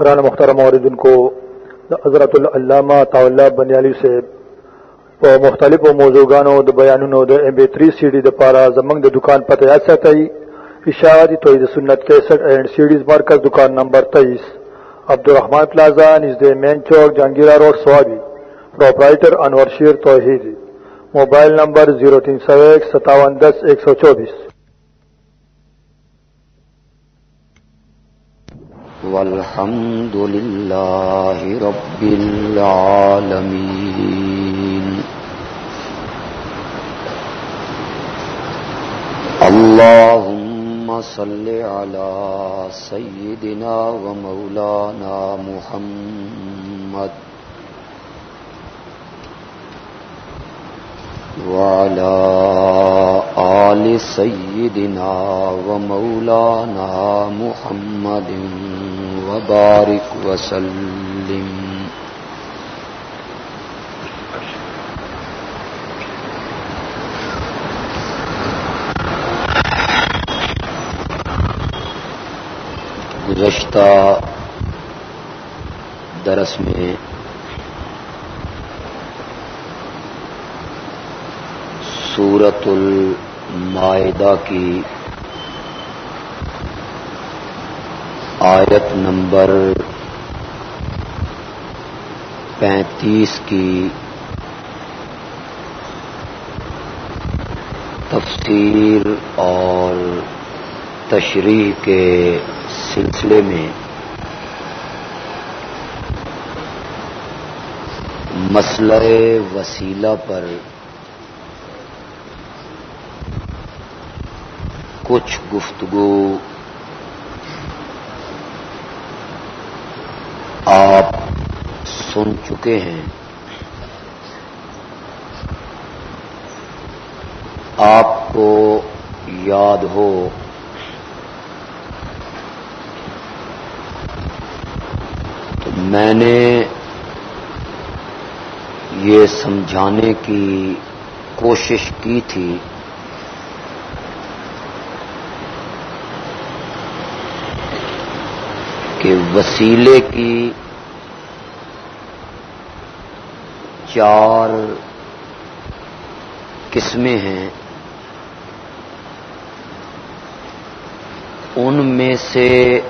گران مختار موردن کو حضرت العلامہ طا بنیالی سے په مختلفو موضوعګانو د بیانونو د ام بي 3 سي ډي د پاره زمنګ د دکان پته یا ساتي اشاعتی توحید سنت 61 اینڈ سیډیز مرکز دکان نمبر 23 عبدالرحمان پلازا نزد مین چوک، Jahangira road, Swabi. Proprietor Anwar Sher Tauheed mobile number 03015710124 والحمد لله رب العالمين اللهم صل على سيدنا ومولانا محمد وعلى آل سيدنا ومولانا محمد وبارك وسلم. گزشتہ درس میں سورت المائدہ کی آیت نمبر پینتیس کی تفسیر اور تشریح کے سلسلے میں مسئلہ وسیلہ پر کچھ گفتگو آپ سن چکے ہیں۔ آپ کو یاد ہو۔ تو میں نے یہ سمجھانے کی کوشش کی تھی۔ کہ وسیلے کی چار قسمیں ہیں۔ ان میں سے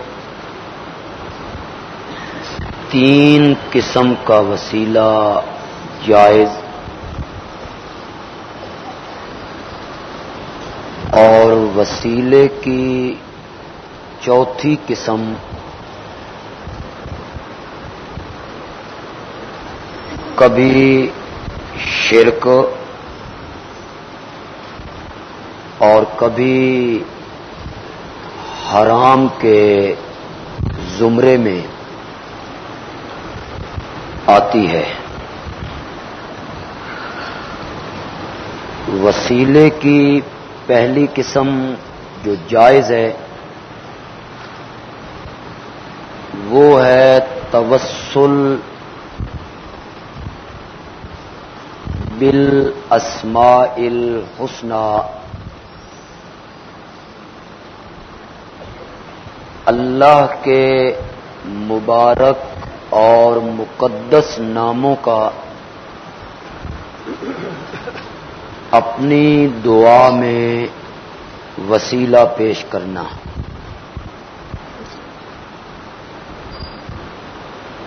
تین قسم کا وسیلہ جائز اور وسیلے کی چوتھی قسم کبھی شرک اور کبھی حرام کے زمرے میں آتی ہے۔ وسیلے کی پہلی قسم جو جائز ہے، وہ ہے توسل بل اسما الحسنہ اللہ کے مبارک اور مقدس ناموں کا اپنی دعا میں وسیلہ پیش کرنا۔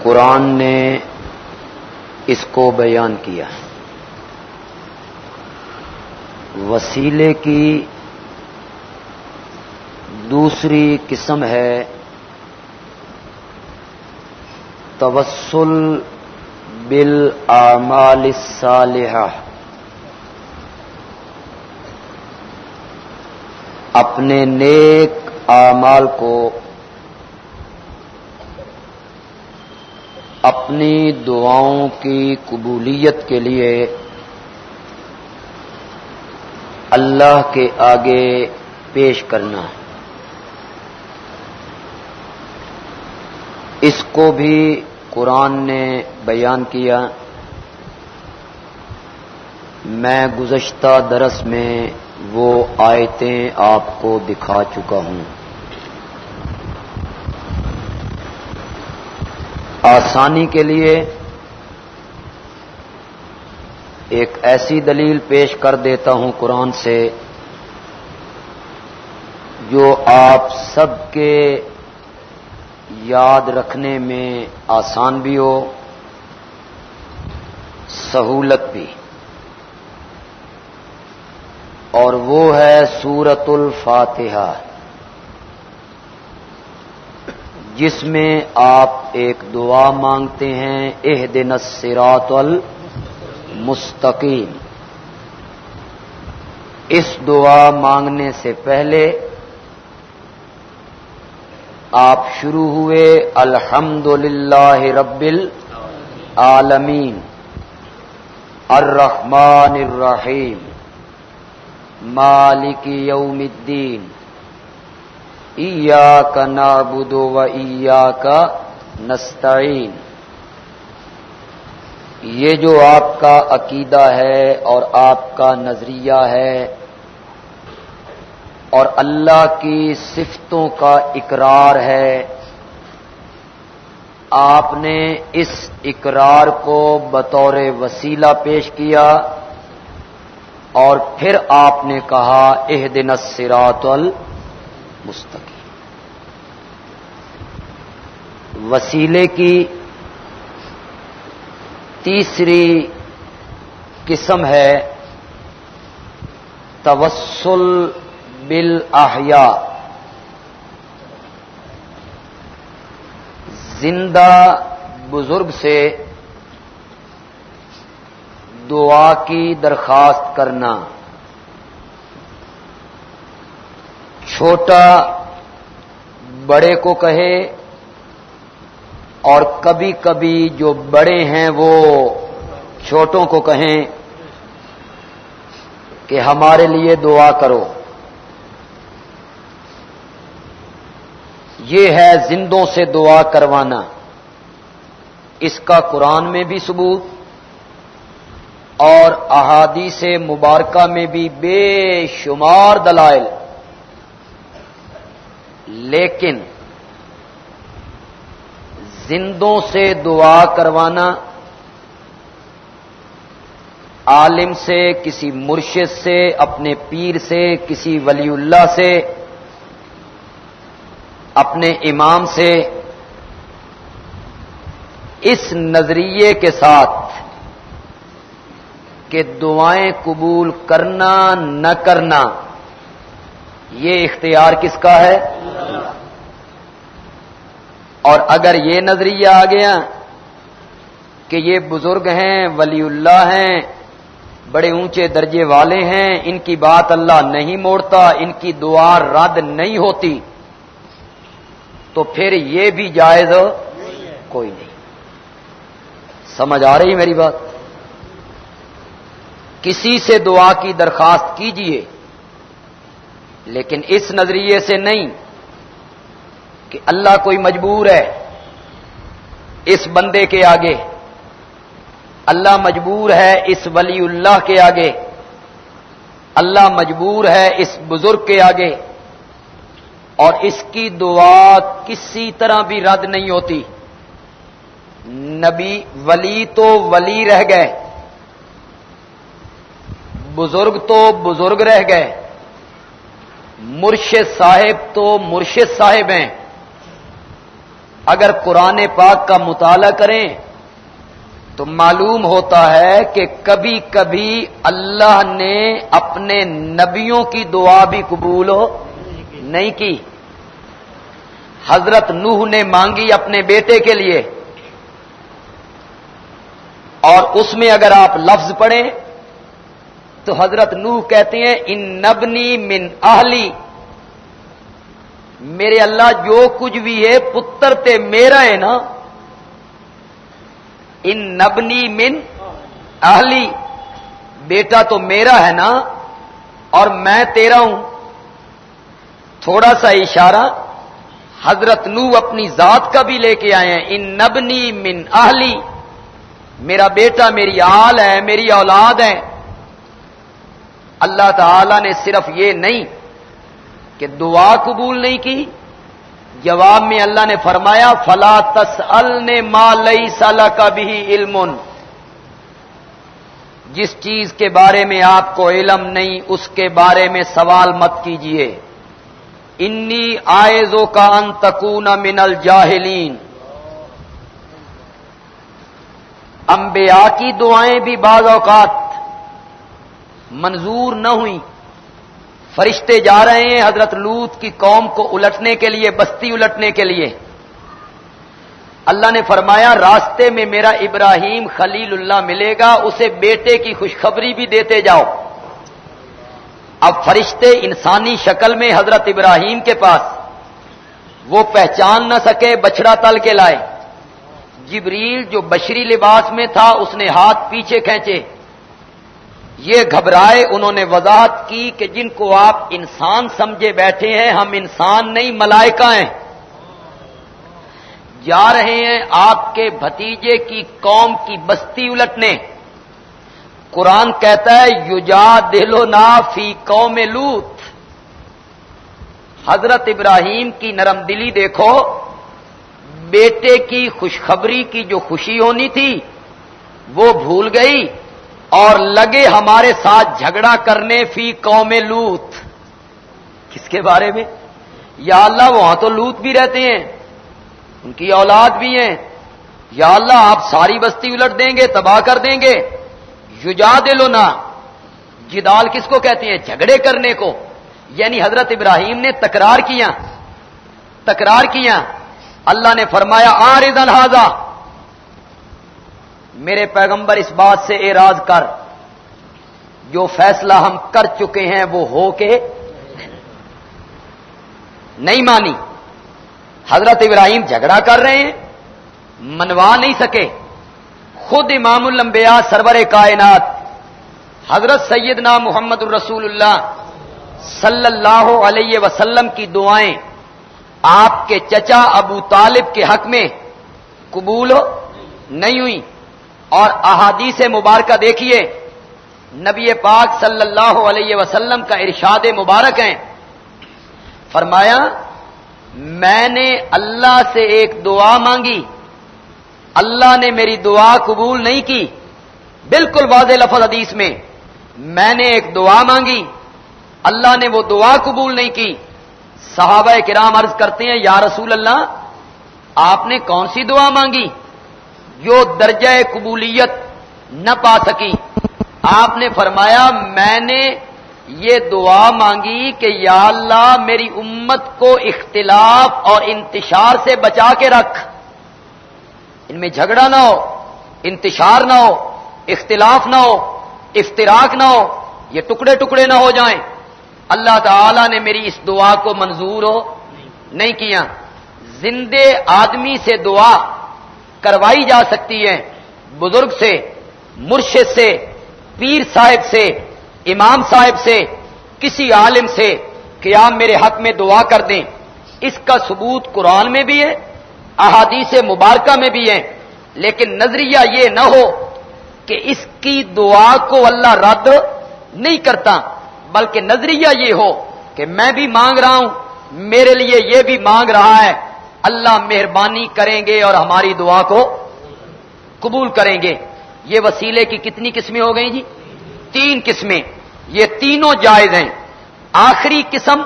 قرآن نے اس کو بیان کیا۔ وسیلے کی دوسری قسم ہے توسل بل اعمال اپنے نیک اعمال کو اپنی دعاؤں کی قبولیت کے لیے اللہ کے آگے پیش کرنا اس کو بھی قرآن نے بیان کیا۔ میں گزشتہ درس میں وہ آیتیں آپ کو دکھا چکا ہوں۔ آسانی کے لیے ایک ایسی دلیل پیش کر دیتا ہوں قرآن سے جو آپ سب کے یاد رکھنے میں آسان بھی ہو، سہولت بھی۔ اور وہ ہے سورت الفاتحہ، جس میں آپ ایک دعا مانگتے ہیں اح دن سرات ال المستقیم اس دعا مانگنے سے پہلے آپ شروع ہوئے الحمد للہ رب العالمین، الرحمن الرحیم، مالک یوم الدین، ایاک نعبد و ایاک نستعین۔ یہ جو آپ کا عقیدہ ہے اور آپ کا نظریہ ہے اور اللہ کی صفتوں کا اقرار ہے، آپ نے اس اقرار کو بطور وسیلہ پیش کیا اور پھر آپ نے کہا اح دن سرات المستقی وسیلے کی تیسری قسم ہے توسل بل زندہ بزرگ سے دعا کی درخواست کرنا، چھوٹا بڑے کو کہے اور کبھی کبھی جو بڑے ہیں وہ چھوٹوں کو کہیں کہ ہمارے لیے دعا کرو۔ یہ ہے زندوں سے دعا کروانا۔ اس کا قرآن میں بھی ثبوت اور احادیث مبارکہ میں بھی بے شمار دلائل۔ لیکن زندوں سے دعا کروانا، عالم سے، کسی مرشد سے، اپنے پیر سے، کسی ولی اللہ سے، اپنے امام سے، اس نظریے کے ساتھ کہ دعائیں قبول کرنا نہ کرنا، یہ اختیار کس کا ہے؟ اور اگر یہ نظریہ آ گیا کہ یہ بزرگ ہیں، ولی اللہ ہیں، بڑے اونچے درجے والے ہیں، ان کی بات اللہ نہیں موڑتا، ان کی دعا رد نہیں ہوتی، تو پھر یہ بھی جائز کوئی نہیں۔ سمجھ آ رہی میری بات؟ کسی سے دعا کی درخواست کیجیے، لیکن اس نظریے سے نہیں۔ کہ اللہ کوئی مجبور ہے اس بندے کے آگے۔ اللہ مجبور ہے اس ولی اللہ کے آگے۔ اللہ مجبور ہے اس بزرگ کے آگے۔ اور اس کی دعا کسی طرح بھی رد نہیں ہوتی۔ نبی ولی تو ولی رہ گئے۔ بزرگ تو بزرگ رہ گئے۔ مرشد صاحب تو مرشد صاحب ہیں۔ اگر قرآن پاک کا مطالعہ کریں تو معلوم ہوتا ہے کہ کبھی کبھی اللہ نے اپنے نبیوں کی دعا بھی قبول ہو نہیں کی۔ حضرت نوح نے مانگی اپنے بیٹے کے لیے۔ اور اس میں اگر آپ لفظ پڑھیں تو حضرت نوح کہتے ہیں، ان نبنی من اہلی میرے اللہ جو کچھ بھی ہے، پتر تے میرا ہے نا۔ ان نبنی من اہلی۔ بیٹا تو میرا ہے نا۔ اور میں تیرا ہوں۔ تھوڑا سا اشارہ۔ حضرت نو اپنی ذات کا بھی لے کے آئے ہیں۔ ان نبنی من اہلی۔ میرا بیٹا، میری آل ہے، میری اولاد ہے۔ اللہ تعالی نے صرف یہ نہیں کہ دعا قبول نہیں کی؟ جواب میں اللہ نے فرمایا، فلا تس نے مالئی سال کا بھی علم۔ جس چیز کے بارے میں آپ کو علم نہیں، اس کے بارے میں سوال مت کیجیے انی آئزوں کا انتقون من الجاہلین انبیاء کی دعائیں بھی بعض اوقات منظور نہ ہوئی فرشتے جا رہے ہیں حضرت لوت کی قوم کو الٹنے کے لیے، بستی الٹنے کے لیے۔ اللہ نے فرمایا، راستے میں میرا ابراہیم خلیل اللہ ملے گا، اسے بیٹے کی خوشخبری بھی دیتے جاؤ۔ اب فرشتے انسانی شکل میں حضرت ابراہیم کے پاس، وہ پہچان نہ سکے بچڑا تل کے لائے۔ جبریل جو بشری لباس میں تھا، اس نے ہاتھ پیچھے کھینچے۔ یہ گھبرائے انہوں نے وضاحت کی کہ جن کو آپ انسان سمجھے بیٹھے ہیں، ہم انسان نہیں، ملائکہ ہیں۔ جا رہے ہیں آپ کے بھتیجے کی قوم کی بستی الٹنے۔ قرآن کہتا ہے یوجا دلو نا فی قوم لوت۔ حضرت ابراہیم کی نرم دلی دیکھو، بیٹے کی خوشخبری کی جو خوشی ہونی تھی، وہ بھول گئی۔ اور لگے ہمارے ساتھ جھگڑا کرنے فی قوم لوت۔ کس کے بارے میں؟ یا اللہ وہاں تو لوت بھی رہتے ہیں، ان کی اولاد بھی ہیں۔ یا اللہ آپ ساری بستی الٹ دیں گے، تباہ کر دیں گے۔ یوجا دلو نا جدال کس کو کہتے ہیں؟ جھگڑے کرنے کو۔ یعنی حضرت ابراہیم نے تکرار کیا۔ تکرار کیا۔ اللہ نے فرمایا آر ہاضا میرے پیغمبر اس بات سے اعراض کر، جو فیصلہ ہم کر چکے ہیں وہ ہو کے نہیں مانی۔ حضرت ابراہیم جھگڑا کر رہے ہیں، منوا نہیں سکے۔ خود امام الانبیاء سرور کائنات، حضرت سیدنا محمد الرسول اللہ صلی اللہ علیہ وسلم کی دعائیں آپ کے چچا ابو طالب کے حق میں قبول نہیں ہوئی۔ اور احادیث مبارکہ دیکھیے۔ نبی پاک صلی اللہ علیہ وسلم کا ارشاد مبارک ہے فرمایا، میں نے اللہ سے ایک دعا مانگی۔ اللہ نے میری دعا قبول نہیں کی۔ بالکل واضح لفظ حدیث میں میں نے ایک دعا مانگی۔ اللہ نے وہ دعا قبول نہیں کی۔ صحابہ کرام عرض کرتے ہیں، یا رسول اللہ، آپ نے کون سی دعا مانگی؟ جو درجہ قبولیت نہ پا سکی۔ آپ نے فرمایا، میں نے یہ دعا مانگی کہ یا اللہ میری امت کو اختلاف اور انتشار سے بچا کے رکھ۔ ان میں جھگڑا نہ ہو، انتشار نہ ہو، اختلاف نہ ہو، افتراق نہ ہو، یہ ٹکڑے ٹکڑے نہ ہو جائیں۔ اللہ تعالی نے میری اس دعا کو منظور ہو، نہیں کیا۔ زندے آدمی سے دعا کروائی جا سکتی ہے بزرگ سے، مرشد سے، پیر صاحب سے، امام صاحب سے، کسی عالم سے کہ آپ میرے حق میں دعا کر دیں۔ اس کا ثبوت قرآن میں بھی ہے، احادیث مبارکہ میں بھی ہے۔ لیکن نظریہ یہ نہ ہو کہ اس کی دعا کو اللہ رد نہیں کرتا، بلکہ نظریہ یہ ہو کہ میں بھی مانگ رہا ہوں، میرے لیے یہ بھی مانگ رہا ہے۔ اللہ مہربانی کریں گے اور ہماری دعا کو قبول کریں گے۔ یہ وسیلے کی کتنی قسمیں ہو گئی جی؟ تین قسمیں۔ یہ تینوں جائز ہیں۔ آخری قسم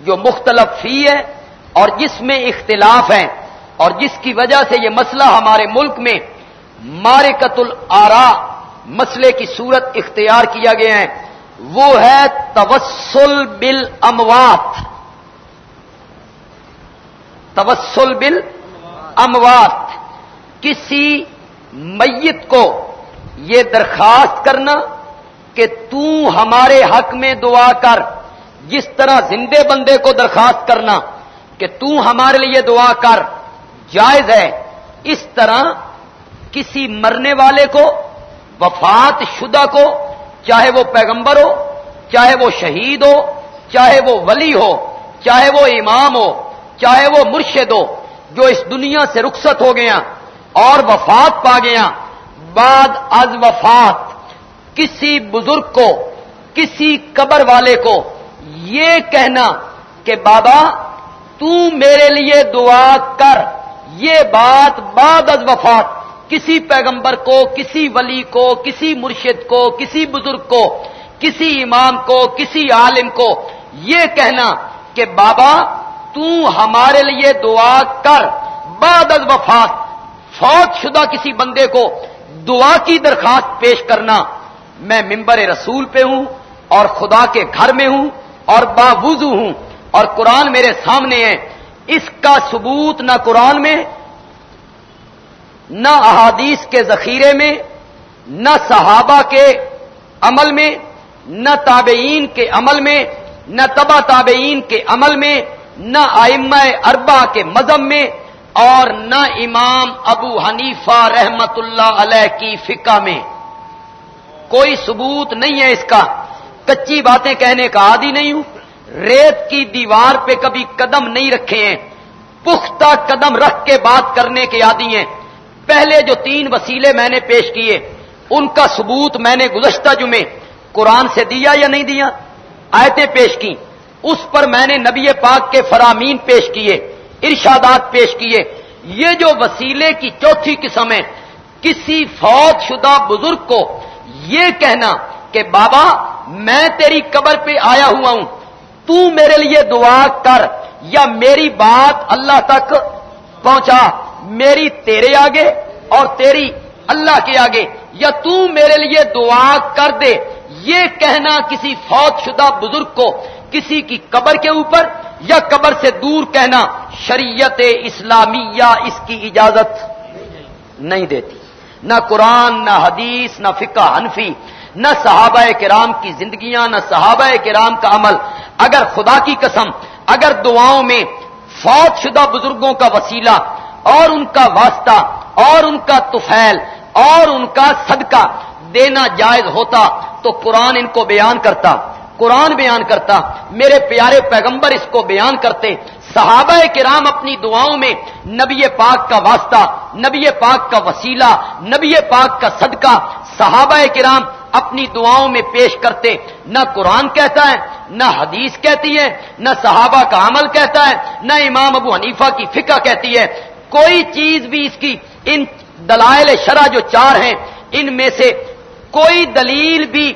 جو مختلف فی ہے اور جس میں اختلاف ہے اور جس کی وجہ سے یہ مسئلہ ہمارے ملک میں مارکت الارا مسئلے کی صورت اختیار کیا گیا ہے۔ وہ ہے توسل بل اموات توسل بل اموات، کسی میت کو یہ درخواست کرنا کہ تو ہمارے حق میں دعا کر، جس طرح زندے بندے کو درخواست کرنا کہ تو ہمارے لیے دعا کر، جائز ہے۔ اس طرح کسی مرنے والے کو، وفات شدہ کو، چاہے وہ پیغمبر ہو، چاہے وہ شہید ہو، چاہے وہ ولی ہو، چاہے وہ امام ہو چاہے وہ مرشد ہو، جو اس دنیا سے رخصت ہو گیا اور وفات پا گیا بعد از وفات، کسی بزرگ کو، کسی قبر والے کو یہ کہنا کہ بابا، تو میرے لیے دعا کر۔ یہ بات بعد از وفات، کسی پیغمبر کو، کسی ولی کو، کسی مرشد کو، کسی بزرگ کو، کسی امام کو، کسی عالم کو یہ کہنا کہ بابا تو ہمارے لیے دعا کر۔ بعد از وفات، فوت شدہ کسی بندے کو دعا کی درخواست پیش کرنا۔ میں ممبر رسول پہ ہوں اور خدا کے گھر میں ہوں اور باوضو ہوں۔ اور قرآن میرے سامنے ہے۔ اس کا ثبوت نہ قرآن میں، نہ احادیث کے ذخیرے میں، نہ صحابہ کے عمل میں، نہ تابعین کے عمل میں، نہ تبا تابعین کے عمل میں نہ آئمہ اربا کے مذہب میں اور نہ امام ابو حنیفہ رحمت اللہ علیہ کی فقہ میں۔ کوئی ثبوت نہیں ہے اس کا۔ کچی باتیں کہنے کا عادی نہیں ہوں۔ ریت کی دیوار پہ کبھی قدم نہیں رکھے ہیں۔ پختہ قدم رکھ کے بات کرنے کے عادی ہیں۔ پہلے جو تین وسیلے میں نے پیش کیے، ان کا ثبوت میں نے گزشتہ جمعے قرآن سے دیا یا نہیں دیا؟ آیتیں پیش کی اس پر میں نے نبی پاک کے فرامین پیش کیے، ارشادات پیش کیے۔ یہ جو وسیلے کی چوتھی قسم ہے، کسی فوج شدہ بزرگ کو یہ کہنا کہ بابا، میں تیری قبر پہ آیا ہوا ہوں، تو میرے لیے دعا کر، یا میری بات اللہ تک پہنچا، میری تیرے آگے اور تیری اللہ کے آگے، یا تو میرے لیے دعا کر دے۔ یہ کہنا کسی فوت شدہ بزرگ کو کسی کی قبر کے اوپر یا قبر سے دور کہنا شریعت اسلامیہ اس کی اجازت نہیں دیتی۔ نہ قرآن، نہ حدیث، نہ فقہ حنفی، نہ صحابہ کرام کی زندگیاں، نہ صحابہ کرام کا عمل۔ اگر خدا کی قسم، اگر دعاؤں میں فوت شدہ بزرگوں کا وسیلہ اور ان کا واسطہ اور ان کا تفیل اور ان کا صدقہ دینا جائز ہوتا تو قرآن ان کو بیان کرتا۔ قرآن بیان کرتا، میرے پیارے پیغمبر اس کو بیان کرتے۔ صحابہ کرام اپنی دعاؤں میں نبی پاک کا واسطہ، نبی پاک کا وسیلہ، نبی پاک کا صدقہ صحابہ کرام اپنی دعاؤں میں پیش کرتے۔ نہ قرآن کہتا ہے، نہ حدیث کہتی ہے، نہ صحابہ کا عمل کہتا ہے، نہ امام ابو حنیفہ کی فقہ کہتی ہے۔ کوئی چیز بھی اس کی، ان دلائل شرح جو چار ہیں، ان میں سے کوئی دلیل بھی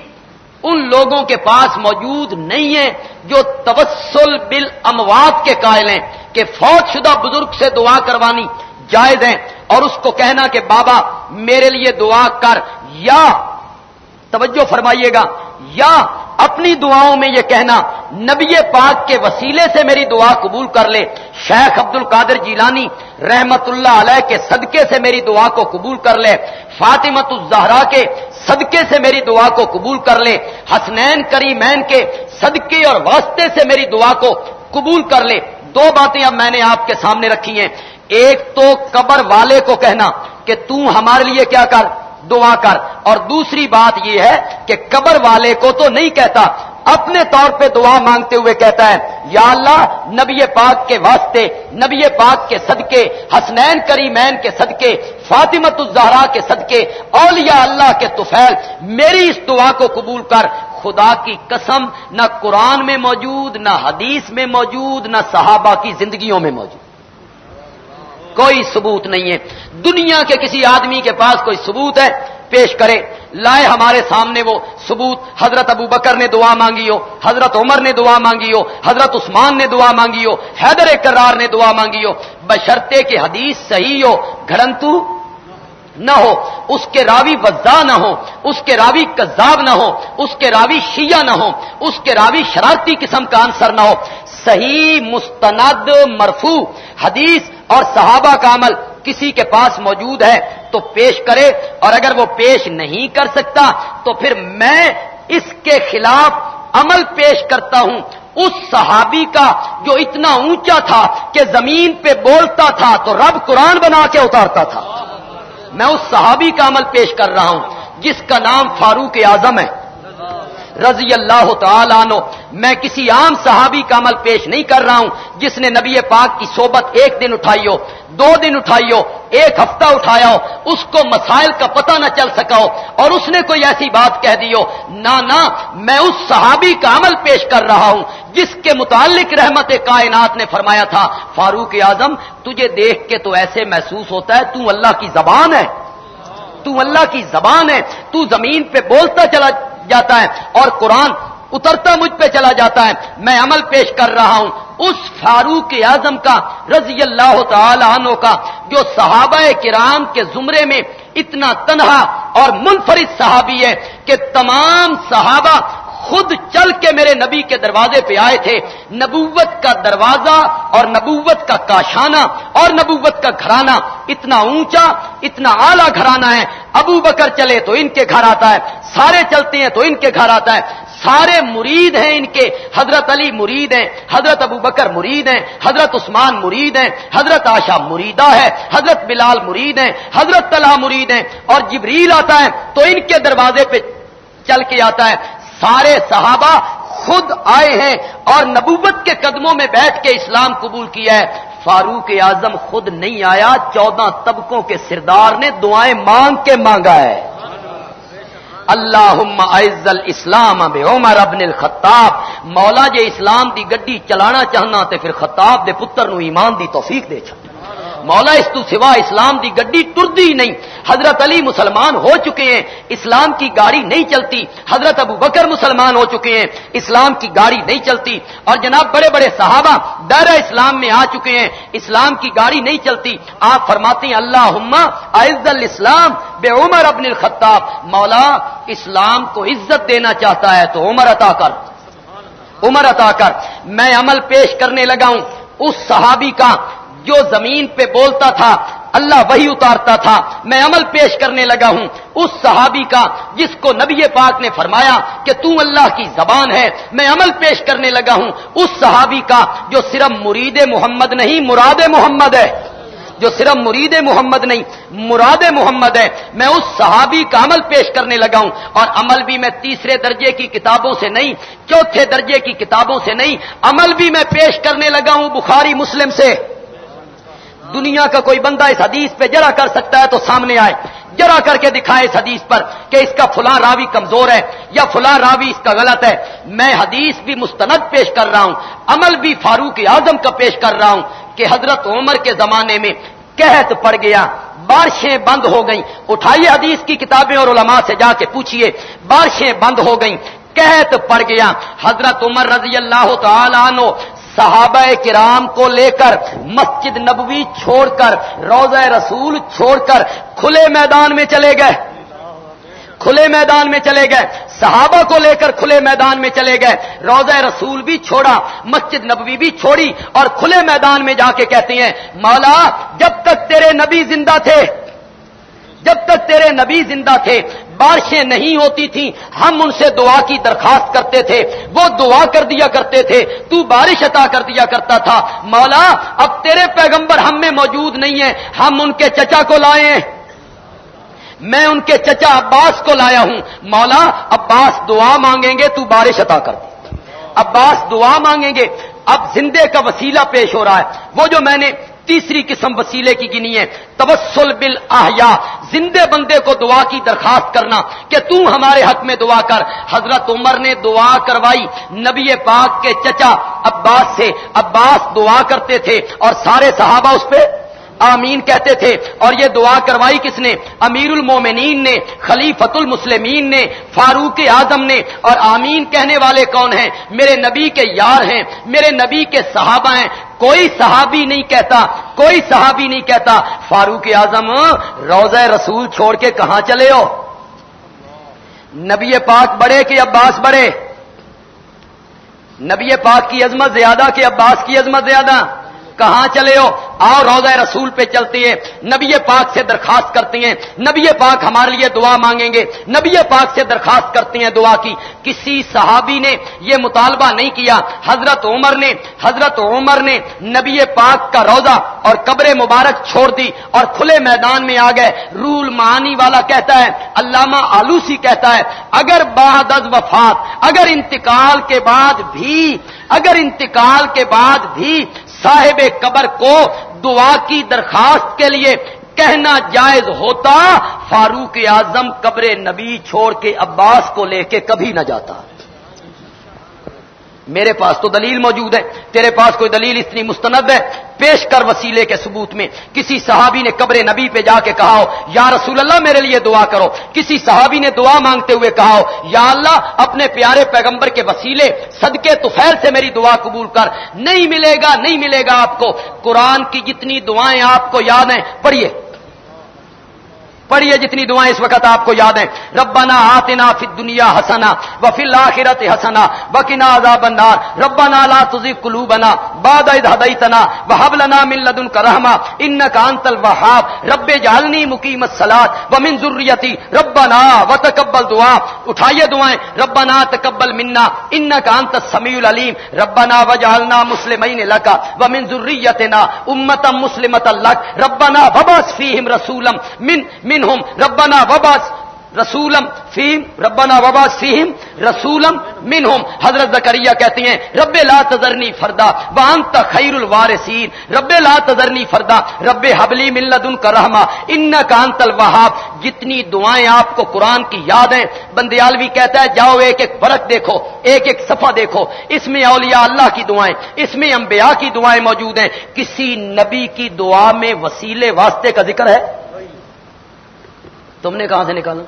ان لوگوں کے پاس موجود نہیں ہے جو تبسل بل اموات کے قائل ہیں کہ فوج شدہ بزرگ سے دعا کروانی جائز ہیں اور اس کو کہنا کہ بابا میرے لیے دعا کر یا توجہ فرمائیے گا، یا اپنی دعاؤں میں یہ کہنا، نبی پاک کے وسیلے سے میری دعا قبول کر لے۔ شیخ عبد القادر جیلانی رحمت اللہ علیہ کے صدقے سے میری دعا کو قبول کر لے فاطمت الزہرا کے صدقے سے میری دعا کو قبول کر لے، حسنین کریمین کے صدقے اور واسطے سے میری دعا کو قبول کر لے۔ دو باتیں اب میں نے آپ کے سامنے رکھی ہیں۔ ایک تو قبر والے کو کہنا کہ تو ہمارے لیے کیا کر، دعا کر۔ اور دوسری بات یہ ہے کہ قبر والے کو تو نہیں کہتا اپنے طور پہ دعا مانگتے ہوئے کہتا ہے، یا اللہ، نبی پاک کے واسطے، نبی پاک کے صدقے، حسنین کریمین کے صدقے فاطمت الزہرا کے صدقے، اولیاء اللہ کے توفیل میری اس دعا کو قبول کر، خدا کی قسم نہ قرآن میں موجود، نہ حدیث میں موجود، نہ صحابہ کی زندگیوں میں موجود۔ کوئی ثبوت نہیں ہے۔ دنیا کے کسی آدمی کے پاس کوئی ثبوت ہے پیش کرے، لائے ہمارے سامنے وہ ثبوت۔ حضرت ابو بکر نے دعا مانگی ہو، حضرت عمر نے دعا مانگی ہو، حضرت عثمان نے دعا مانگی ہو، حیدر کرار نے دعا مانگی ہو۔ بشرتے کہ حدیث صحیح ہو گھرنتو نہ ہو، اس کے راوی وزا نہ ہو، اس کے راوی کذاب نہ ہو، اس کے راوی شیعہ نہ ہو، اس کے راوی شرارتی قسم کا آنسر نہ ہو۔ صحیح مستند مرفو حدیث اور صحابہ کا عمل کسی کے پاس موجود ہے تو پیش کرے اور اگر وہ پیش نہیں کر سکتا تو پھر میں اس کے خلاف عمل پیش کرتا ہوں۔ اس صحابی کا جو اتنا اونچا تھا کہ زمین پہ بولتا تھا تو رب قرآن بنا کے اتارتا تھا۔ میں اس صحابی کا عمل پیش کر رہا ہوں جس کا نام فاروق اعظم ہے۔ رضی اللہ تعالیٰ عنہ، میں کسی عام صحابی کا عمل پیش نہیں کر رہا ہوں، جس نے نبی پاک کی صحبت ایک دن اٹھائی ہو، دو دن اٹھائی ہو، ایک ہفتہ اٹھایا ہو، اس کو مسائل کا پتہ نہ چل سکا ہو، اور اس نے کوئی ایسی بات کہہ دی ہو، نہ نہ، میں اس صحابی کا عمل پیش کر رہا ہوں، جس کے متعلق رحمت کائنات نے فرمایا تھا، فاروق اعظم، تجھے دیکھ کے تو ایسے محسوس ہوتا ہے، تو اللہ کی زبان ہے، تو اللہ کی زبان ہے، تو زمین پہ بولتا چلا جاتا ہے اور قرآن اترتا مجھ پہ چلا جاتا ہے میں عمل پیش کر رہا ہوں اس فاروق اعظم کا رضی اللہ تعالی عنہ کا جو صحابہ کرام کے زمرے میں اتنا تنہا اور منفرد صحابی ہے کہ تمام صحابہ خود چل کے میرے نبی کے دروازے پہ آئے تھے۔ نبوت کا دروازہ اور نبوت کا کاشانہ اور نبوت کا گھرانہ اتنا اونچا، اتنا اعلی گھرانہ ہے۔ ابو بکر چلے تو ان کے گھر آتا ہے، سارے چلتے ہیں تو ان کے گھر آتا ہے۔ سارے مرید ہیں ان کے، حضرت علی مرید ہیں، حضرت ابو بکر مرید ہیں، حضرت عثمان مرید ہیں، حضرت آشا مریدہ ہے، حضرت بلال مرید ہیں، حضرت طلحہ مرید ہیں۔ اور جبریل آتا ہے تو ان کے دروازے پہ چل کے آتا ہے۔ سارے صحابہ خود آئے ہیں اور نبوت کے قدموں میں بیٹھ کے اسلام قبول کیا ہے۔ فاروق اعظم خود نہیں آیا، چودہ طبقوں کے سردار نے دعائیں مانگ کے مانگا ہے۔ اللہ عز الاسلام بے عمر ابن الخطاب، مولا جے اسلام دی گڈی چلانا چاہنا تے پھر خطاب دے پتر نو ایمان دی توفیق دے چھا مولا اس تو سوا اسلام دی گڈی ٹردی نہیں۔ حضرت علی مسلمان ہو چکے ہیں۔ اسلام کی گاڑی نہیں چلتی۔ حضرت ابو بکر مسلمان ہو چکے ہیں۔ اسلام کی گاڑی نہیں چلتی۔ اور جناب بڑے بڑے صحابہ دائرہ اسلام میں آ چکے ہیں۔ اسلام کی گاڑی نہیں چلتی۔ آپ فرماتے ہیں اللہ عز الاسلام بے عمر ابن الخطاب۔ مولا، اسلام کو عزت دینا چاہتا ہے تو عمر عطا کر۔ عمر عطا کر۔ میں عمل پیش کرنے لگا ہوں۔ اس صحابی کا جو زمین پہ بولتا تھا، اللہ وہی اتارتا تھا، میں عمل پیش کرنے لگا ہوں۔ اس صحابی کا، جس کو نبی پاک نے فرمایا کہ تو اللہ کی زبان ہے، میں عمل پیش کرنے لگا ہوں۔ اس صحابی کا، جو صرف مرید محمد نہیں، مراد محمد ہے۔ جو صرف مرید محمد نہیں، مراد محمد ہے۔ میں اس صحابی کا عمل پیش کرنے لگا ہوں۔ اور عمل بھی میں تیسرے درجے کی کتابوں سے نہیں، چوتھے درجے کی کتابوں سے نہیں، عمل بھی میں پیش کرنے لگا ہوں بخاری مسلم سے۔ دنیا کا کوئی بندہ اس حدیث پہ جرا کر سکتا ہے تو سامنے آئے۔ جرا کر کے دکھائے اس حدیث پر کہ اس کا فلاں راوی کمزور ہے یا فلاں راوی اس کا غلط ہے۔ میں حدیث بھی مستند پیش کر رہا ہوں، عمل بھی فاروق اعظم کا پیش کر رہا ہوں کہ حضرت عمر کے زمانے میں قحط پڑ گیا، بارشیں بند ہو گئیں۔ اٹھائیے حدیث کی کتابیں اور علماء سے جا کے پوچھئے، بارشیں بند ہو گئیں، قحط پڑ گیا۔ حضرت عمر رضی اللہ تعالیٰ عنہ صحابہ کرام کو لے کر مسجد نبوی چھوڑ کر، روزہ رسول چھوڑ کر کھلے میدان میں چلے گئے۔ کھلے میدان میں چلے گئے۔ صحابہ کو لے کر کھلے میدان میں چلے گئے۔ روزہ رسول بھی چھوڑا، مسجد نبوی بھی چھوڑی اور کھلے میدان میں جا کے کہتے ہیں، مولا، جب تک تیرے نبی زندہ تھے، جب تک تیرے نبی زندہ تھے بارشیں نہیں ہوتی تھیں، ہم ان سے دعا کی درخواست کرتے تھے۔ وہ دعا کر دیا کرتے تھے۔ تو بارش عطا کر دیا کرتا تھا۔ مولا، اب تیرے پیغمبر ہم میں موجود نہیں ہیں۔ ہم ان کے چچا کو لائے ہیں۔ میں ان کے چچا عباس کو لایا ہوں۔ مولا، عباس دعا مانگیں گے، تو بارش عطا کر دے۔ عباس دعا مانگیں گے۔ اب زندے کا وسیلہ پیش ہو رہا ہے۔ وہ جو میں نے تیسری قسم وسیلے کی گنی ہے تبسل بل زندے بندے کو دعا کی درخواست کرنا کہ تم ہمارے حق میں دعا کر۔ حضرت عمر نے دعا کروائی، نبی پاک کے چچا عباس سے عباس دعا کرتے تھے اور سارے صحابہ اس پہ آمین کہتے تھے۔ اور یہ دعا کروائی کس نے؟ امیر المومنین نے خلیفت المسلمین نے، فاروق اعظم نے۔ اور آمین کہنے والے کون ہیں؟ میرے نبی کے یار ہیں، میرے نبی کے صحابہ ہیں۔ کوئی صحابی نہیں کہتا، کوئی صحابی نہیں کہتا، فاروق اعظم روزہ رسول چھوڑ کے کہاں چلے ہو؟ نبی پاک بڑے کہ عباس بڑے؟ نبی پاک کی عظمت زیادہ کہ عباس کی عظمت زیادہ؟ کہاں چلے ہو؟ آؤ روزہ رسول پہ چلتے ہیں نبی پاک سے درخواست کرتے ہیں، نبی پاک ہمارے لیے دعا مانگیں گے، نبی پاک سے درخواست کرتے ہیں دعا کی۔ کسی صحابی نے یہ مطالبہ نہیں کیا، حضرت عمر نے، حضرت عمر نے نبی پاک کا روزہ اور قبر مبارک چھوڑ دی اور کھلے میدان میں آ گئے۔ رول معنی والا کہتا ہے، علامہ آلوسی کہتا ہے، اگر بہاد وفات، اگر انتقال کے بعد بھی، اگر انتقال کے بعد بھی صاحب قبر کو دعا کی درخواست کے لیے کہنا جائز ہوتا، فاروق اعظم قبر نبی چھوڑ کے عباس کو لے کے کبھی نہ جاتا۔ میرے پاس تو دلیل موجود ہے، تیرے پاس کوئی دلیل اتنی مستند ہے۔ پیش کر وسیلے کے ثبوت میں۔ کسی صحابی نے قبر نبی پہ جا کے کہا ہو، یا رسول اللہ میرے لیے دعا کرو۔ کسی صحابی نے دعا مانگتے ہوئے کہا ہو، یا اللہ اپنے پیارے پیغمبر کے وسیلے، صدقے توفیل سے میری دعا قبول کر۔ نہیں ملے گا، نہیں ملے گا آپ کو۔ قرآن کی جتنی دعائیں آپ کو یاد ہیں، پڑھیے۔ پڑھیے جتنی دعائیں اس وقت آپ کو یاد ہیں۔ ربنا آتنا فی الدنیا حسنا وفی الاخرت حسنا وقنا عذاب النار۔ ربنا لا تزغ قلوبنا بعد اذ هديتنا وهب لنا من لدنك رحمة۔ انك انت الوهاب رب اجعلني مقيم الصلاة ومن ذريتي ربنا وتقبل دعاء اٹھائیے دعائیں۔ ربنا تقبل منا۔ انك انت السميع العليم ربنا وجعلنا مسلمين لك ومن ذريتنا امه مسلمه لك ربنا وبعث فيهم رسولا من من منہم ربنا وباس رسولم فیم، ربنا وباس فیم رسولم منہم۔ حضرت زکریہ کہتی ہیں، رب لا تذرنی فردا، وانت خیر الوارثین۔ رب لا تذرنی فردا، رب حبلی من لدن کا رحما انک انت الوهاب جتنی دعائیں آپ کو قرآن کی یاد ہیں بندیالوی کہتا ہے، جاؤ ایک ایک فرق دیکھو، ایک ایک صفحہ دیکھو۔ اس میں اولیاء اللہ کی دعائیں، اس میں انبیاء کی دعائیں موجود ہیں۔ کسی نبی کی دعا میں وسیلے واسطے کا ذکر ہے؟ تم نے کہاں سے نکالا؟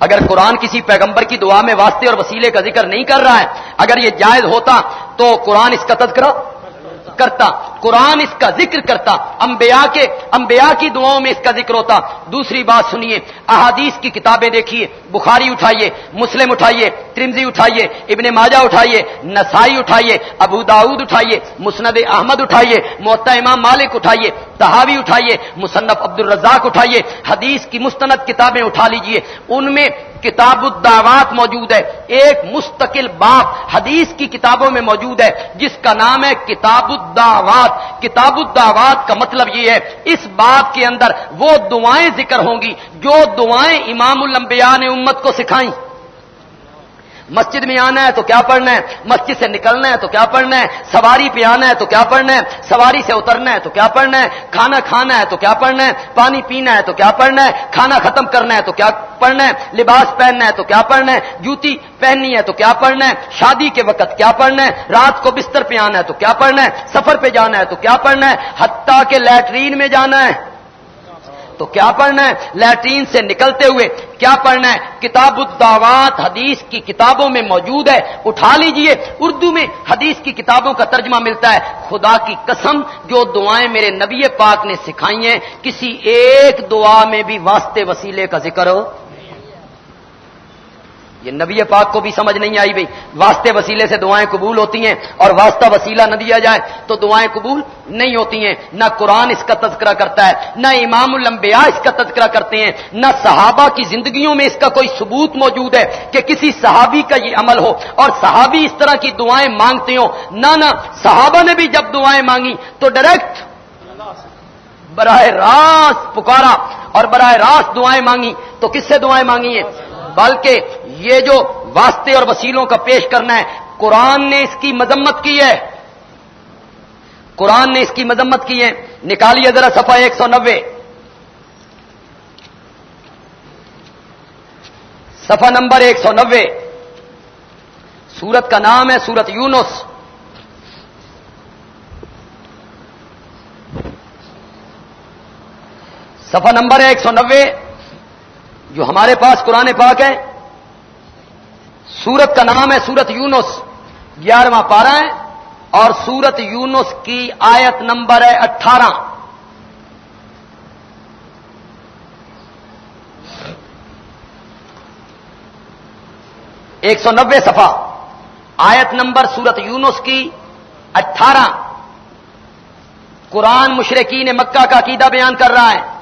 اگر قرآن کسی پیغمبر کی دعا میں واسطے اور وسیلے کا ذکر نہیں کر رہا ہے، اگر یہ جائز ہوتا تو قرآن اس کا تذکرہ کرتا، قرآن اس کا ذکر کرتا، انبیاء کے، انبیاء کی دعاؤں میں اس کا ذکر ہوتا. دوسری بات سنیے، احادیث کی کتابیں دیکھیے، بخاری اٹھائیے، مسلم اٹھائیے ترمزی اٹھائیے، ابن ماجہ اٹھائیے، نسائی اٹھائیے، ابو داود اٹھائیے، مسند احمد اٹھائیے محتا امام مالک اٹھائیے تحاوی اٹھائیے، مصنف عبد الرزاق اٹھائیے، حدیث کی مستند کتابیں اٹھا لیجیے. ان میں کتاب الدعوات موجود ہے۔ ایک مستقل باپ حدیث کی کتابوں میں موجود ہے، جس کا نام ہے کتاب الدعوات۔ کتاب الدعوات کا مطلب یہ ہے، اس بات کے اندر وہ دعائیں ذکر ہوں گی جو دعائیں امام الانبیاء نے امت کو سکھائیں۔ مسجد میں آنا ہے تو کیا پڑھنا ہے مسجد سے نکلنا ہے تو کیا پڑھنا ہے سواری پہ آنا ہے تو کیا پڑھنا ہے سواری سے اترنا ہے تو کیا پڑھنا ہے کھانا کھانا ہے تو کیا پڑھنا ہے پانی پینا ہے تو کیا پڑھنا ہے کھانا ختم کرنا ہے تو کیا پڑھنا ہے لباس پہننا ہے تو کیا پڑھنا ہے جوتی پہننی ہے تو کیا پڑھنا ہے شادی کے وقت کیا پڑھنا ہے رات کو بستر پہ آنا ہے تو کیا پڑھنا ہے سفر پہ جانا ہے تو کیا پڑھنا ہے حتیٰ کے لیٹرین میں جانا ہے تو کیا پڑھنا ہے؟ لیٹرین سے نکلتے ہوئے کیا پڑھنا ہے؟ کتاب الدعوات حدیث کی کتابوں میں موجود ہے، اٹھا لیجیے، اردو میں حدیث کی کتابوں کا ترجمہ ملتا ہے۔ خدا کی قسم، جو دعائیں میرے نبی پاک نے سکھائی ہیں، کسی ایک دعا میں بھی واسطے وسیلے کا ذکر ہو۔ یہ نبی پاک کو بھی سمجھ نہیں آئی بھائی واسطے وسیلے سے دعائیں قبول ہوتی ہیں اور واسطہ وسیلہ نہ دیا جائے تو دعائیں قبول نہیں ہوتی ہیں۔ نہ قرآن اس کا تذکرہ کرتا ہے، نہ امام الانبیاء اس کا تذکرہ کرتے ہیں، نہ صحابہ کی زندگیوں میں اس کا کوئی ثبوت موجود ہے کہ کسی صحابی کا یہ عمل ہو۔ اور صحابی اس طرح کی دعائیں مانگتے ہوں۔ نہ نہ، صحابہ نے بھی جب دعائیں مانگی تو ڈائریکٹ براہ راست پکارا اور براہ راست دعائیں مانگی تو کس سے دعائیں مانگی ہیں؟ بلکہ یہ جو واسطے اور وسیلوں کا پیش کرنا ہے، قرآن نے اس کی مذمت کی ہے۔ قرآن نے اس کی مذمت کی ہے۔ نکالیے ذرا صفحہ ایک سو نبے صفحہ نمبر ایک سو نبے سورت کا نام ہے سورت یونس۔ صفحہ نمبر ہے ایک سو نبے جو ہمارے پاس قرآن پاک ہے، سورت کا نام ہے سورت یونس، گیارہواں پارا ہے، اور سورت یونس کی آیت نمبر ہے اٹھارہ۔ ایک سو نبے سفا آیت نمبر سورت یونس کی اٹھارہ۔ قرآن مشرقین مکہ کا عقیدہ بیان کر رہا ہے۔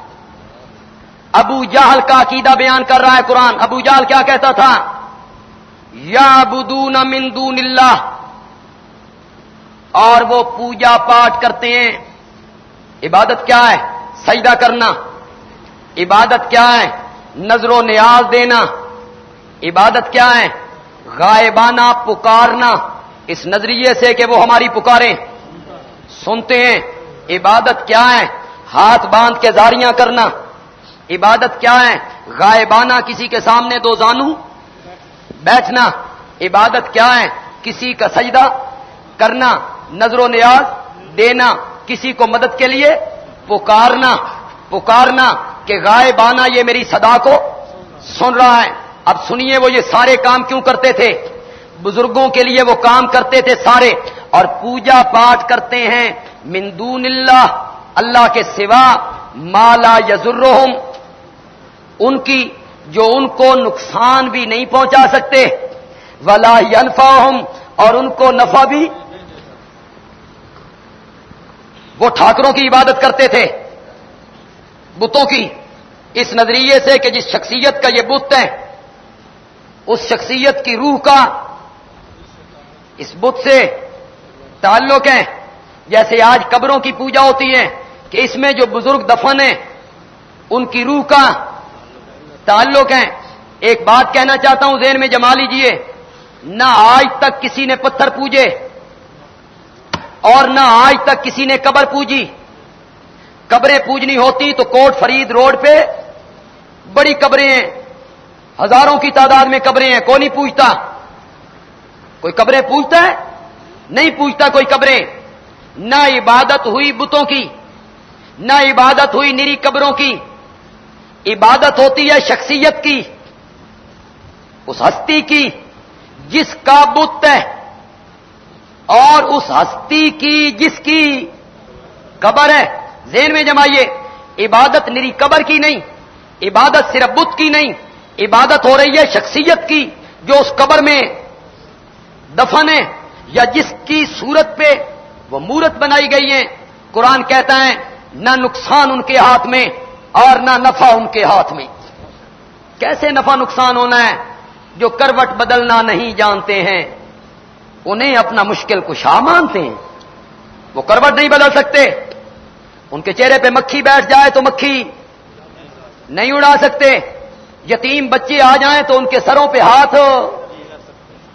ابو جہل کا عقیدہ بیان کر رہا ہے قرآن۔ ابو جہل کیا کہتا تھا؟ یا بدون مندون اللہ۔ اور وہ پوجا پاٹ کرتے ہیں۔ عبادت کیا ہے؟ سجدہ کرنا۔ عبادت کیا ہے؟ نظر و نیاز دینا۔ عبادت کیا ہے؟ غائبانہ پکارنا۔ اس نظریے سے کہ وہ ہماری پکاریں۔ سنتے ہیں۔ عبادت کیا ہے؟ ہاتھ باندھ کے زاریاں کرنا۔ عبادت کیا ہے؟ غائبانہ کسی کے سامنے دو زانو؟ بیٹھنا، عبادت کیا ہے؟ کسی کا سجدہ کرنا، نظر و نیاز دینا کسی کو مدد کے لیے؟ پکارنا پکارنا کہ غائبانہ یہ میری صدا کو سن رہا ہے۔ اب سنیے وہ یہ سارے کام کیوں کرتے تھے؟ بزرگوں کے لیے وہ کام کرتے تھے سارے۔ اور پوجا پاٹ کرتے ہیں۔ مندون اللہ اللہ کے سوا مالا یزرحم ان کی جو ان کو نقصان بھی نہیں پہنچا سکتے، ولا ینفا اور ان کو نفع بھی وہ ٹھاکروں کی عبادت کرتے تھے، بتوں کی۔ اس نظریے سے کہ جس شخصیت کا یہ بت ہے، اس شخصیت کی روح کا اس بت سے تعلق ہے۔ جیسے آج قبروں کی پوجا ہوتی ہے، کہ اس میں جو بزرگ دفن ہیں، ان کی روح کا تعلق ہے ایک بات کہنا چاہتا ہوں، ذہن میں جما لیجیے۔ نہ آج تک کسی نے پتھر پوجے اور نہ آج تک کسی نے قبر پوجی۔ قبریں پوجنی ہوتی تو کوٹ فرید روڈ پہ بڑی قبریں ہیں۔ ہزاروں کی تعداد میں قبریں ہیں، کون نہیں پوچھتا کوئی قبریں پوچھتا ہے؟ نہیں پوچھتا کوئی قبریں۔ نہ عبادت ہوئی بتوں کی، نہ عبادت ہوئی نری قبروں کی۔ عبادت ہوتی ہے شخصیت کی، اس ہستی کی جس کا بت ہے، اور اس ہستی کی جس کی قبر ہے۔ ذہن میں جمائیے، عبادت نری قبر کی نہیں، عبادت صرف بت کی نہیں، عبادت ہو رہی ہے شخصیت کی، جو اس قبر میں دفن ہے، یا جس کی صورت پہ وہ مورت بنائی گئی ہے۔ قرآن کہتا ہے، نہ نقصان ان کے ہاتھ میں اور نہ نفع ان کے ہاتھ میں۔ کیسے نفع نقصان ہونا ہے جو کروٹ بدلنا نہیں جانتے ہیں؟ انہیں اپنا مشکل کشا مانتے ہیں۔ وہ کروٹ نہیں بدل سکتے۔ ان کے چہرے پہ مکھی بیٹھ جائے تو مکھی نہیں اڑا سکتے۔ یتیم بچے آ جائیں تو ان کے سروں پہ ہاتھ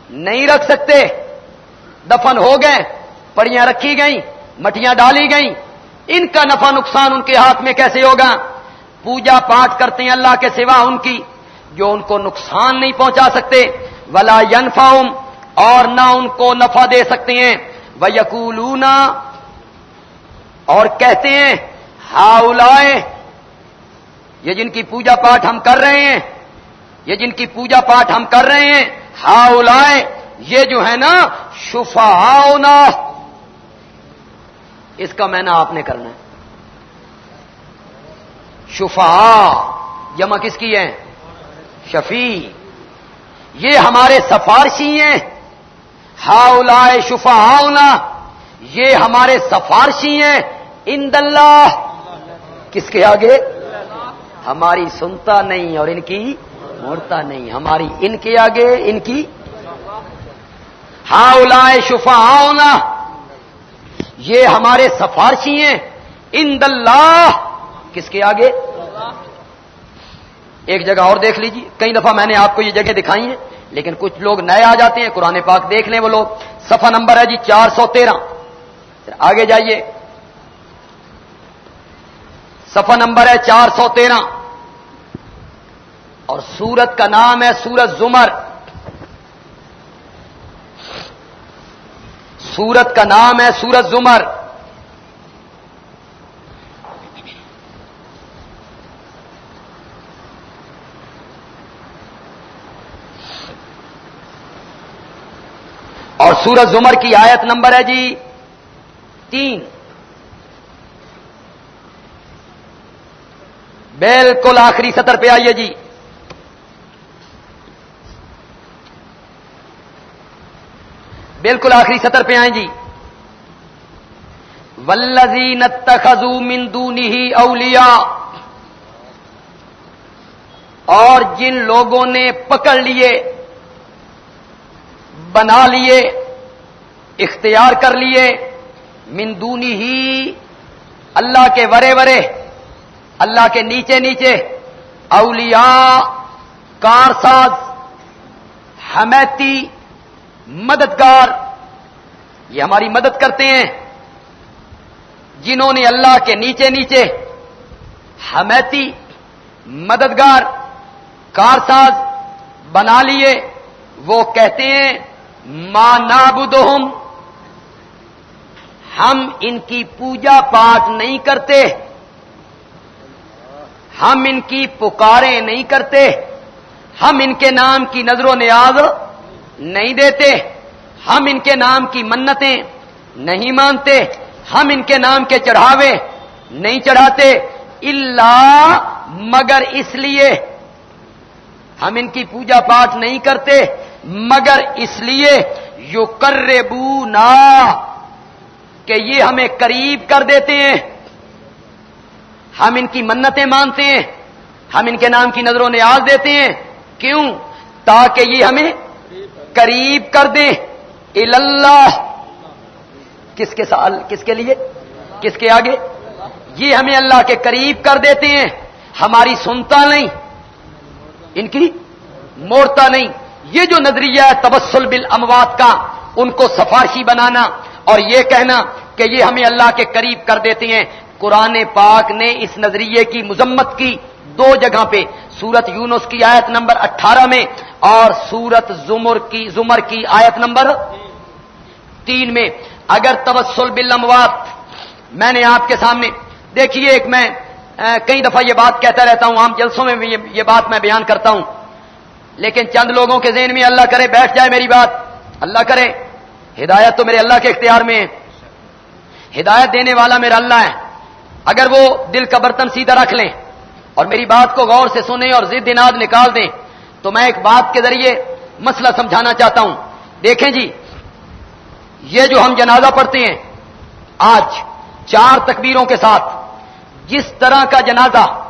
نہیں رکھ سکتے۔ دفن ہو گئے، پڑیاں رکھی گئیں، مٹیاں ڈالی گئیں۔ ان کا نفع نقصان ان کے ہاتھ میں کیسے ہوگا؟ پوجا پاٹ کرتے ہیں اللہ کے سوا ان کی جو ان کو نقصان نہیں پہنچا سکتے۔ ولا ینفاؤم اور نہ ان کو نفع دے سکتے ہیں۔ وہ یقولونا اور کہتے ہیں، ہاؤلائے، یہ جن کی پوجا پاٹ ہم کر رہے ہیں، یہ جن کی پوجا پاٹ ہم کر رہے ہیں، ہاؤلائے، یہ جو ہے نا شفا اس کا مینا آپ نے کرنا ہے۔ شفا جمع کس کی ہے شفی۔ یہ ہمارے سفارشی ہیں۔ ہاؤلائے شفا یہ ہمارے سفارشی ہیں۔ اند اللہ کس کے آگے؟ ہماری سنتا نہیں اور ان کی مڑتا نہیں۔ ہماری ان کے آگے، ان کی۔ ہاؤلائے شفا یہ ہمارے سفارشی ہیں۔ اند اللہ کس کے آگے؟ ایک جگہ اور دیکھ لیجیے۔ کئی دفعہ میں نے آپ کو یہ جگہ دکھائی ہیں، لیکن کچھ لوگ نئے آ جاتے ہیں، قرآن پاک دیکھ لیں وہ لوگ۔ سفا نمبر ہے جی چار سو تیرہ۔ آگے جائیے۔ سفا نمبر ہے چار سو تیرہ۔ اور سورت کا نام ہے سورت زمر۔ سورت کا نام ہے سورت زمر۔ اور سورج زمر کی آیت نمبر ہے جی تین۔ بالکل آخری سطر پہ آئیے جی۔ بالکل آخری سطر پہ آئیں جی۔ ولزین تخزو مندونی ہی اولیا اور جن لوگوں نے پکڑ لیے۔ بنا لیے، اختیار کر لیے مندونی ہی اللہ کے ورے ورے، اللہ کے نیچے نیچے، اولیاء، کارساز، حمیتی، مددگار۔ یہ ہماری مدد کرتے ہیں۔ جنہوں نے اللہ کے نیچے نیچے حمیتی، مددگار، کارساز بنا لیے، وہ کہتے ہیں ماں نابدہم ہم ان کی پوجا پاٹ نہیں کرتے۔ ہم ان کی پکاریں نہیں کرتے۔ ہم ان کے نام کی نظر و نیاز نہیں دیتے۔ ہم ان کے نام کی منتیں نہیں مانتے۔ ہم ان کے نام کے چڑھاوے نہیں چڑھاتے۔ اللہ مگر اس لیے ہم ان کی پوجا پاٹ نہیں کرتے۔ مگر اس لیے یو کر کہ یہ ہمیں قریب کر دیتے ہیں۔ ہم ان کی منتیں مانتے ہیں۔ ہم ان کے نام کی نظروں نیاز دیتے ہیں۔ کیوں؟ تاکہ یہ ہمیں قریب کر دیں۔ اللہ کس کے سال، کس کے لیے؟ کس کے آگے؟ یہ ہمیں اللہ کے قریب کر دیتے ہیں۔ ہماری سنتا نہیں۔ ان کی موڑتا نہیں۔ یہ جو نظریہ ہے تبسل بل اموات کا، ان کو سفارشی بنانا اور یہ کہنا کہ یہ ہمیں اللہ کے قریب کر دیتے ہیں۔ قرآن پاک نے اس نظریے کی مذمت کی دو جگہ پہ، سورت یونس کی آیت نمبر اٹھارہ میں اور سورت زمر کی زمر کی آیت نمبر تین میں۔ اگر تبسل بل اموات میں نے آپ کے سامنے، دیکھیے ایک میں کئی دفعہ یہ بات کہتا رہتا ہوں، عام جلسوں میں یہ بات میں بیان کرتا ہوں۔ لیکن چند لوگوں کے ذہن میں اللہ کرے، بیٹھ جائے میری بات۔ اللہ کرے۔ ہدایت تو میرے اللہ کے اختیار میں ہے۔ ہدایت دینے والا میرا اللہ ہے۔ اگر وہ دل کا برتن سیدھا رکھ لیں اور میری بات کو غور سے سنیں اور ضد اناد نکال دیں، تو میں ایک بات کے ذریعے مسئلہ سمجھانا چاہتا ہوں۔ دیکھیں جی یہ جو ہم جنازہ پڑھتے ہیں، آج چار تکبیروں کے ساتھ، جس طرح کا جنازہ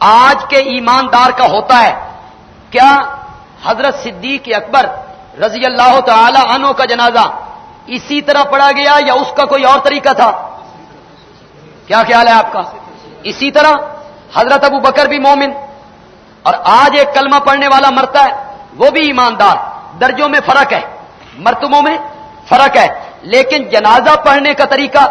آج کے ایماندار کا ہوتا ہے، کیا حضرت صدیق اکبر رضی اللہ تعالی عنہ کا جنازہ اسی طرح پڑا گیا یا اس کا کوئی اور طریقہ تھا؟ کیا خیال ہے آپ کا؟ اسی طرح حضرت ابو بکر بھی مومن اور آج ایک کلمہ پڑھنے والا مرتا ہے، وہ بھی ایماندار، درجوں میں فرق ہے، مرتبوں میں فرق ہے، لیکن جنازہ پڑھنے کا طریقہ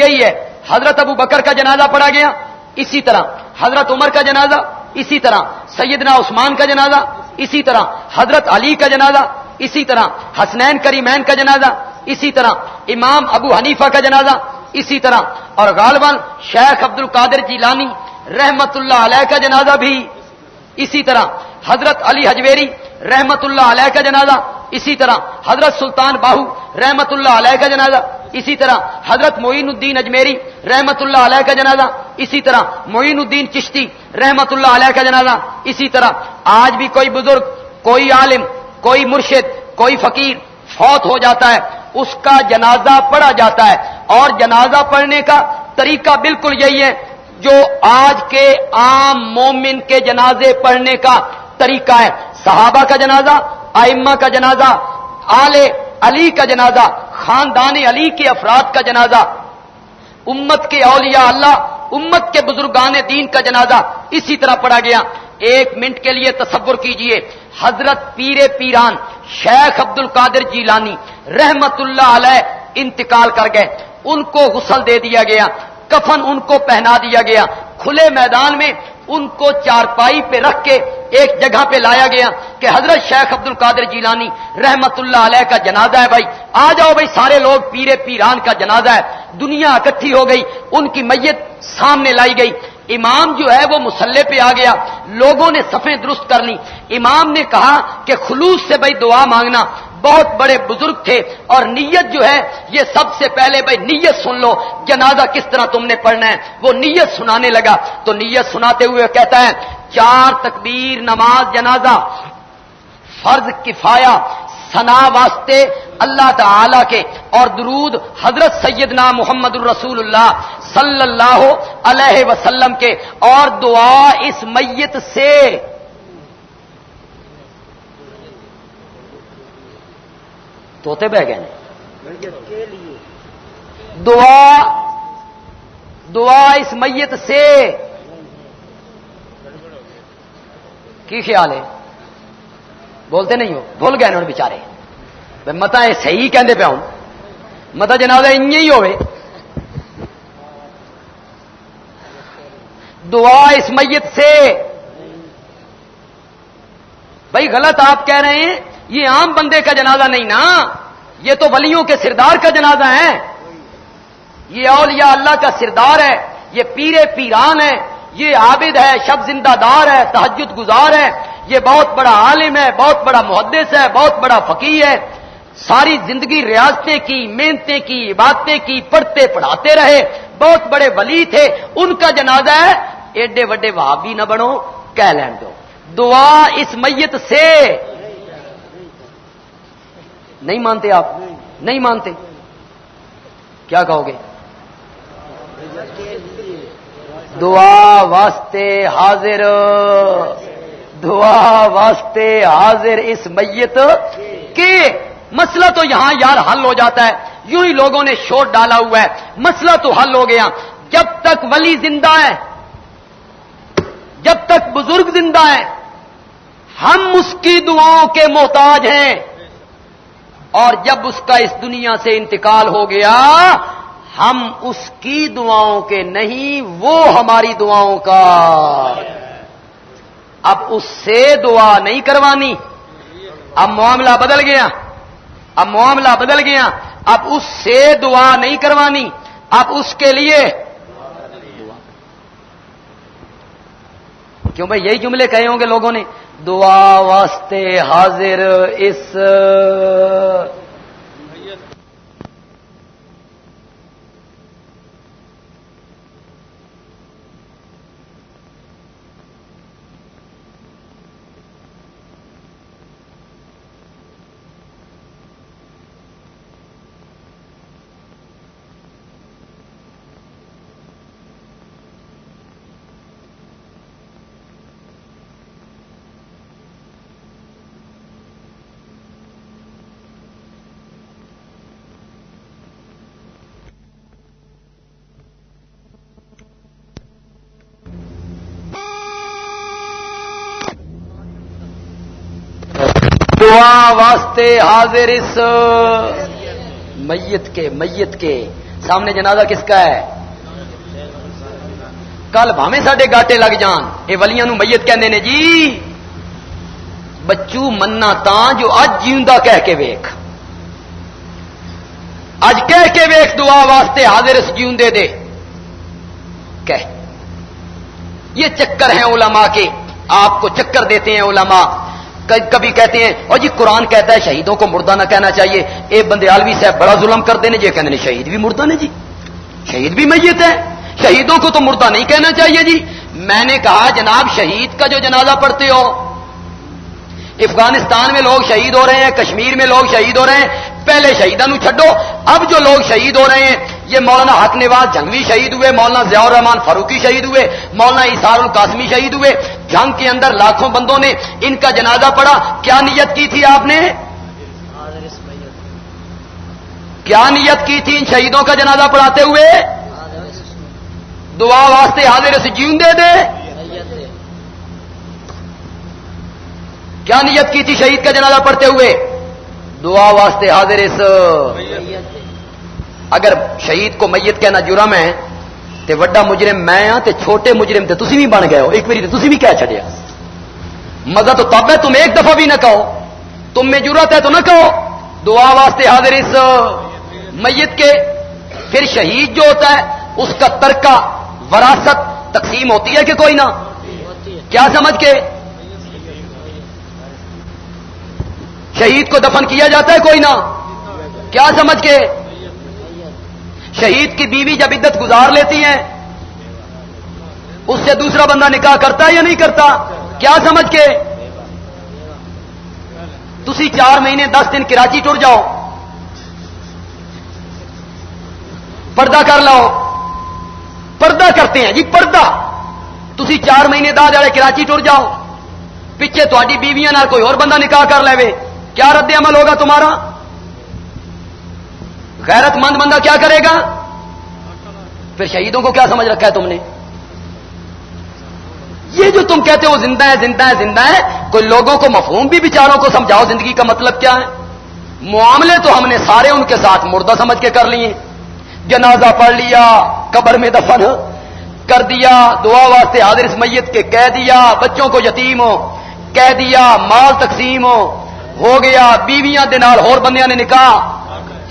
یہی ہے، حضرت ابو بکر کا جنازہ پڑھا گیا، اسی طرح، حضرت عمر کا جنازہ، اسی طرح، سیدنا عثمان کا جنازہ اسی طرح حضرت علی کا جنازہ، اسی طرح حسنین کریمین کا جنازہ، اسی طرح امام ابو حنیفہ کا جنازہ، اسی طرح اور غالباً شیخ عبد القادر جی لانی رحمت اللہ علیہ کا جنازہ بھی، اسی طرح حضرت علی حجویری رحمت اللہ علیہ کا جنازہ، اسی طرح حضرت سلطان باہو رحمت اللہ علیہ کا جنازہ اسی طرح حضرت معین الدین اجمیری رحمت اللہ علیہ کا جنازہ، اسی طرح معین الدین چشتی رحمت اللہ علیہ کا جنازہ، اسی طرح آج بھی کوئی بزرگ، کوئی عالم، کوئی مرشد، کوئی فقیر فوت ہو جاتا ہے، اس کا جنازہ پڑھا جاتا ہے۔ اور جنازہ پڑھنے کا طریقہ بالکل یہی ہے، جو آج کے عام مومن کے جنازے پڑھنے کا طریقہ ہے۔ صحابہ کا جنازہ آئمہ کا جنازہ، آل علی کا جنازہ خاندان علی کے افراد کا جنازہ، امت کے اولیاء اللہ، امت کے بزرگان دین کا جنازہ اسی طرح پڑھا گیا۔ ایک منٹ کے لیے تصور کیجیے، حضرت پیر پیران شیخ عبد القادر جیلانی رحمت اللہ علیہ انتقال کر گئے۔ ان کو غسل دے دیا گیا، کفن ان کو پہنا دیا گیا۔ کھلے میدان میں ان کو چارپائی پہ رکھ کے ایک جگہ پہ لایا گیا کہ حضرت شیخ عبد القادر جیلانی رحمت اللہ علیہ کا جنازہ ہے بھائی۔ آ جاؤ بھائی، سارے لوگ پیرے پیران کا جنازہ ہے۔ دنیا اکٹھی ہو گئی، ان کی میت سامنے لائی گئی۔ امام جو ہے وہ مسلح پہ آ گیا۔ لوگوں نے سفے درست کر لی امام نے کہا کہ خلوص سے بھائی دعا مانگنا۔ بہت بڑے بزرگ تھے اور نیت جو ہے یہ سب سے پہلے بھائی نیت سن لو، جنازہ کس طرح تم نے پڑھنا ہے؟ وہ نیت سنانے لگا۔ تو نیت سناتے ہوئے کہتا ہے، چار تکبیر نماز جنازہ، فرض کفایا سنا واسطے اللہ تعالی کے اور درود حضرت سیدنا محمد الرسول اللہ صلی اللہ علیہ وسلم کے اور دعا اس میت سے۔ توتے بہ گئے دعا دعا اس میت سے۔ کی خیال ہے؟ بولتے نہیں ہو بھول گئے انہوں نے بچارے متا یہ صحیح کہندے پیا ہوں۔ متا جناب ہی ہوئے۔ دعا اس میت سے۔ بھائی غلط آپ کہہ رہے ہیں۔ یہ عام بندے کا جنازہ نہیں نا، یہ تو ولیوں کے سردار کا جنازہ ہے۔ یہ اولیاء اللہ کا سردار ہے، یہ پیرے پیران ہے، یہ عابد ہے، شب زندہ دار ہے تحجد گزار ہے۔ یہ بہت بڑا عالم ہے، بہت بڑا محدث ہے، بہت بڑا فقی ہے۔ ساری زندگی ریاستیں کی، محنتیں کی، عبادتیں کی، پڑھتے پڑھاتے رہے۔ بہت بڑے ولی تھے۔ ان کا جنازہ ہے، ایڈے وڈے وہابی نہ بنو، کہہ لین دو۔ دعا اس میت سے۔ نہیں مانتے آپ؟ نہیں. مانتے. کیا کہو گے؟ دعا واسطے حاضر. دعا واسطے حاضر اس میت کے مسئلہ تو یہاں یار حل ہو جاتا ہے. یوں ہی لوگوں نے شور ڈالا ہوا ہے. مسئلہ تو حل ہو گیا. جب تک ولی زندہ ہے جب تک بزرگ زندہ ہے ہم اس کی دعاؤں کے محتاج ہیں. اور جب اس کا اس دنیا سے انتقال ہو گیا، ہم اس کی دعاؤں کے نہیں، وہ ہماری دعاؤں کا۔ اب اس سے دعا نہیں کروانی۔ اب معاملہ بدل گیا۔ اب معاملہ بدل گیا۔ اب اس سے دعا نہیں کروانی۔ اب اس کے لیے۔ کیوں بھائی یہی جملے کہے ہوں گے لوگوں نے؟ دعا واسطے حاضر اس دعا حاضر اس میت کے میت کے۔ سامنے جنازہ کس کا ہے؟ کل بھاویں سڈے گاٹے لگ جان۔ یہ ولیاں نو میت کہنے نے جی۔ بچو منا تا جو اج جیوندا کہہ کے ویخ اج کہہ کے ویخ دعا واسطے حاضر اس جیوندے دے۔ کہہ۔ یہ چکر ہیں علماء کے۔ آپ کو چکر دیتے ہیں علماء۔ کبھی کہتے ہیں، اور جی قرآن کہتا ہے شہیدوں کو مردہ نہ کہنا چاہیے۔ اے بندے عالوی صاحب، بڑا ظلم کرتے ہیں جی کہتے ہیں شہید بھی مردہ نے جی۔ شہید بھی میت ہے۔ شہیدوں کو تو مردہ نہیں کہنا چاہیے جی۔ میں نے کہا جناب، شہید کا جو جنازہ پڑھتے ہو، افغانستان میں لوگ شہید ہو رہے ہیں، کشمیر میں لوگ شہید ہو رہے ہیں۔ پہلے شہیدان چھڈو، اب جو لوگ شہید ہو رہے ہیں یہ مولانا حق نواز جنگوی شہید ہوئے، مولانا ضیاء الرحمان فاروقی شہید ہوئے، مولانا اثار القاسمی شہید ہوئے۔ جنگ کے اندر لاکھوں بندوں نے ان کا جنازہ پڑا کیا نیت کی تھی آپ نے؟ کیا نیت کی تھی ان شہیدوں کا جنازہ پڑھاتے ہوئے؟ دعا واسطے حاضر سے جیون دے دے۔ کیا نیت کی تھی شہید کا جنازہ پڑھتے ہوئے؟ دعا واسطے حاضر اس اگر شہید کو میت کہنا جرم ہے، تے وڈا مجرم میں ہاں تے چھوٹے مجرم تے تسی بھی بن گئے ہو، ایک باری تسی بھی کیا چڑیا مزہ تو تب ہے، تم ایک دفعہ بھی نہ کہو۔ تم میں ضرورت ہے تو نہ کہو۔ دعا واسطے حاضر اس میت کے۔ پھر شہید جو ہوتا ہے، اس کا ترکہ وراثت تقسیم ہوتی ہے کہ کوئی نہ؟ کیا سمجھ کے؟ شہید کو دفن کیا جاتا ہے، کوئی نہ؟ کیا سمجھ کے؟ شہید کی بیوی جب عدت گزار لیتی ہیں اس سے دوسرا بندہ نکاح کرتا ہے یا نہیں کرتا؟ کیا سمجھ کے؟ تھی چار مہینے، دس دن کراچی ٹر جاؤ، پردہ کر لو پردہ کرتے ہیں جی پردہ۔ تھی چار مہینے دس والے کراچی ٹر جاؤ۔ پیچھے تاری بیویاں کوئی اور بندہ نکاح کر لے کیا رد عمل ہوگا تمہارا؟ غیرت مند بندہ کیا کرے گا؟ پھر شہیدوں کو کیا سمجھ رکھا ہے تم نے؟ یہ جو تم کہتے ہو زندہ ہے زندہ ہے زندہ ہے، کوئی لوگوں کو مفہوم بھی بیچاروں کو سمجھاؤ زندگی کا مطلب کیا ہے؟ معاملے تو ہم نے سارے ان کے ساتھ مردہ سمجھ کے کر لیے۔ جنازہ پڑھ لیا، قبر میں دفن کر دیا، دعا واسطے حاضر اس میت کے کہہ دیا، بچوں کو یتیم ہو، کہہ دیا، مال تقسیم ہو ہو گیا، بیویاں دنال اور بندیاں نے نکاح۔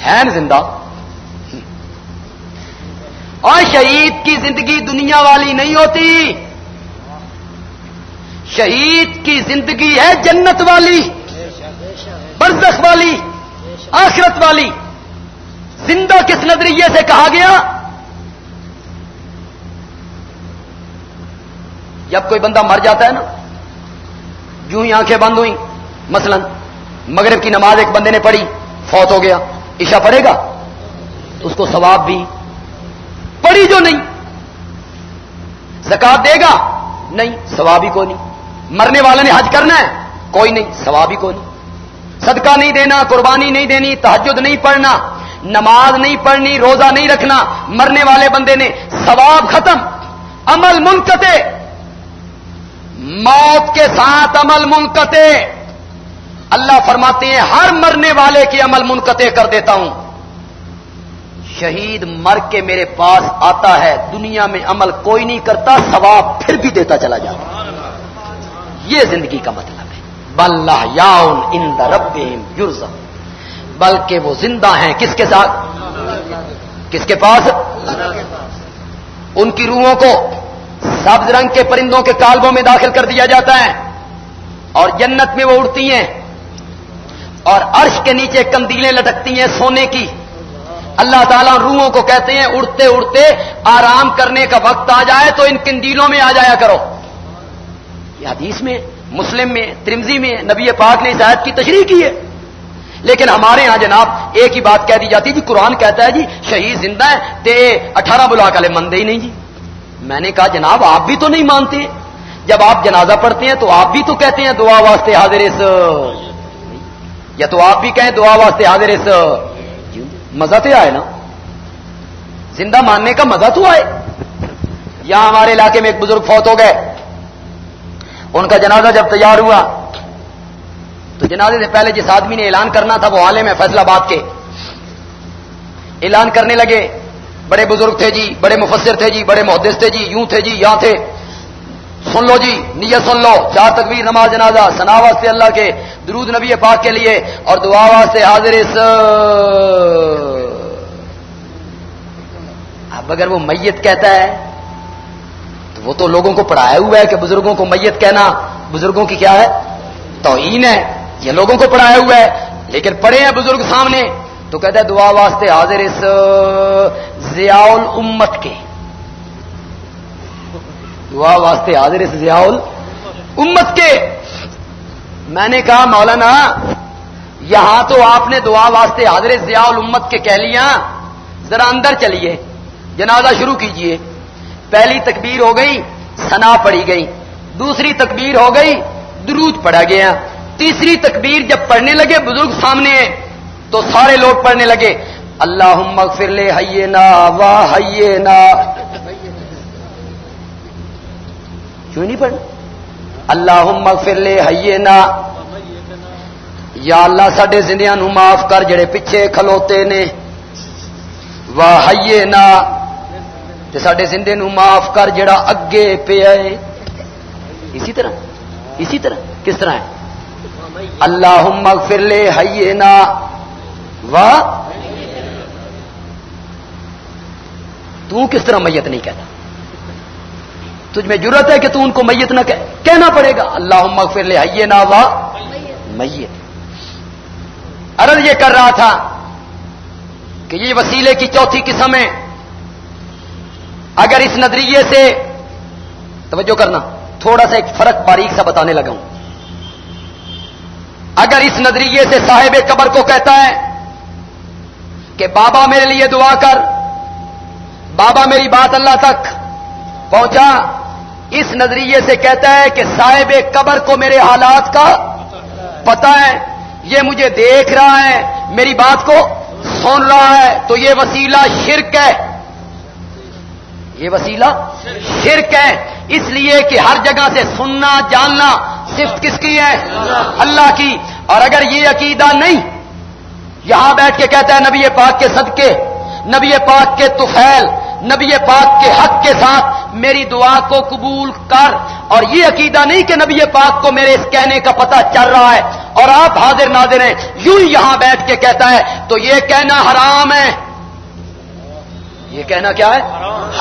ہے نا زندہ؟ اور شہید کی زندگی دنیا والی نہیں ہوتی۔ شہید کی زندگی ہے جنت والی، برزخ والی، آخرت والی۔ زندہ کس نظریے سے کہا گیا؟ جب کوئی بندہ مر جاتا ہے نا جو ہی آنکھیں بند ہوئی مثلا مغرب کی نماز ایک بندے نے پڑھی، فوت ہو گیا۔ عشا پڑے گا تو اس کو ثواب بھی پڑھی جو نہیں۔ زکات دے گا، نہیں ثواب ہی کوئی نہیں۔ مرنے والے نے حج کرنا ہے، کوئی نہیں ثواب ہی کوئی نہیں۔ صدقہ نہیں دینا، قربانی نہیں دینی تحجد نہیں پڑھنا، نماز نہیں پڑھنی، روزہ نہیں رکھنا۔ مرنے والے بندے نے ثواب ختم، عمل منقطع۔ موت کے ساتھ عمل منقطع۔ اللہ فرماتے ہیں، ہر مرنے والے کی عمل منقطع کر دیتا ہوں۔ شہید مر کے میرے پاس آتا ہے، دنیا میں عمل کوئی نہیں کرتا، ثواب پھر بھی دیتا چلا جاتا۔ یہ زندگی کا مطلب ہے۔ بلّہ یاؤن ان رب یورزم بلکہ وہ زندہ ہیں کس کے ساتھ؟ کس کے پاس؟ ان کی روحوں کو۔ سبز رنگ کے پرندوں کے کالبوں میں داخل کر دیا جاتا ہے۔ اور جنت میں وہ اڑتی ہیں۔ اور عرش کے نیچے کندیلیں لٹکتی ہیں سونے کی۔ اللہ تعالیٰ روحوں کو کہتے ہیں، اڑتے اڑتے آرام کرنے کا وقت آ جائے تو ان کندیلوں میں آ جایا کرو۔ یہ حدیث میں، مسلم میں ترمزی میں نبی پاک نے شاید کی تشریح کی ہے۔ لیکن ہمارے ہاں جناب ایک ہی بات کہہ دی جاتی جی قرآن کہتا ہے جی شہید زندہ ہے تے اٹھارہ بلا کالے مندے ہی نہیں جی۔ میں نے کہا جناب، آپ بھی تو نہیں مانتے۔ جب آپ جنازہ پڑھتے ہیں تو آپ بھی تو کہتے ہیں دعا واسطے حاضر اس یا تو آپ بھی کہیں دعا واسطے حاضر اس مزہ تو آئے نا؟ زندہ ماننے کا مزہ تو آئے۔ یہاں ہمارے علاقے میں ایک بزرگ فوت ہو گئے۔ ان کا جنازہ جب تیار ہوا، تو جنازے سے پہلے جس آدمی نے اعلان کرنا تھا، وہ عالم ہے فیصلہ باد کے۔ اعلان کرنے لگے، بڑے بزرگ تھے جی بڑے مفسر تھے جی بڑے محدث تھے جی یوں تھے جی یہاں تھے۔ سن لو جی نیت سن لو۔ چار تکبیر، نماز، جنازہ سنا واسطے اللہ کے درود نبی پاک کے لیے اور دعا واسطے حاضر اس، اب اگر وہ میت کہتا ہے، تو وہ تو لوگوں کو پڑھایا ہوا ہے کہ بزرگوں کو میت کہنا بزرگوں کی کیا ہے؟ توہین ہے۔ یہ لوگوں کو پڑھایا ہوا ہے، لیکن پڑھے ہیں بزرگ سامنے، تو کہتا ہے دعا واسطے حاضر اس، ضیاء امت کے۔ دعا واسطے حاضر اس امت کے۔ میں نے کہا، مولانا، یہاں تو آپ نے دعا واسطے حاضر ضیاء امت کے کہہ لیا ذرا اندر چلیے، جنازہ شروع کیجیے۔ پہلی تکبیر ہو گئی سنا پڑی گئی۔ دوسری تکبیر ہو گئی، درود پڑا گیا۔ تیسری تکبیر جب پڑھنے لگے، بزرگ سامنے تو سارے لوگ پڑھنے لگے اللہ مغفر لے ہئیے نا واہ نا کیوں نہیں پڑھ اللہ مغفر لے ہئیے نا یا اللہ سڈے زندیاں نو معاف کر جڑے پیچھے کھلوتے نے۔ واہ ہئیے نا سڈے زندے نو معاف کر جڑا اگے پیا اسی طرح اسی طرح، کس طرح ہے؟ اللہ مغفر لے ہئیے نا واہ تو کس طرح میت نہیں کہتا؟ تجھ میں ضرورت ہے کہ تو ان کو میت نہ کہنا پڑے گا۔ اللہ مغفر لے آئیے نا واہ میت۔ ارد یہ کر رہا تھا کہ یہ وسیلے کی چوتھی قسم ہے اگر اس نظریے سے توجہ کرنا، تھوڑا سا ایک فرق باریک سا بتانے لگا ہوں۔ اگر اس نظریے سے صاحب قبر کو کہتا ہے کہ بابا میرے لیے دعا کر، بابا میری بات اللہ تک پہنچا۔ اس نظریے سے کہتا ہے کہ صاحب قبر کو میرے حالات کا پتا ہے۔ یہ مجھے دیکھ رہا ہے۔ میری بات کو سن رہا ہے۔ تو یہ وسیلہ شرک ہے۔ یہ وسیلہ شرک ہے۔ اس لیے کہ ہر جگہ سے سننا، جاننا صرف کس کی ہے؟ اللہ کی۔ اور اگر یہ عقیدہ نہیں، یہاں بیٹھ کے کہتا ہے نبی پاک کے صدقے، نبی پاک کے تفیل نبی پاک کے حق کے ساتھ میری دعا کو قبول کر اور یہ عقیدہ نہیں کہ نبی پاک کو میرے اس کہنے کا پتہ چل رہا ہے اور آپ حاضر ناظر ہیں، یوں یہاں بیٹھ کے کہتا ہے، تو یہ کہنا حرام ہے۔ یہ کہنا کیا ہے؟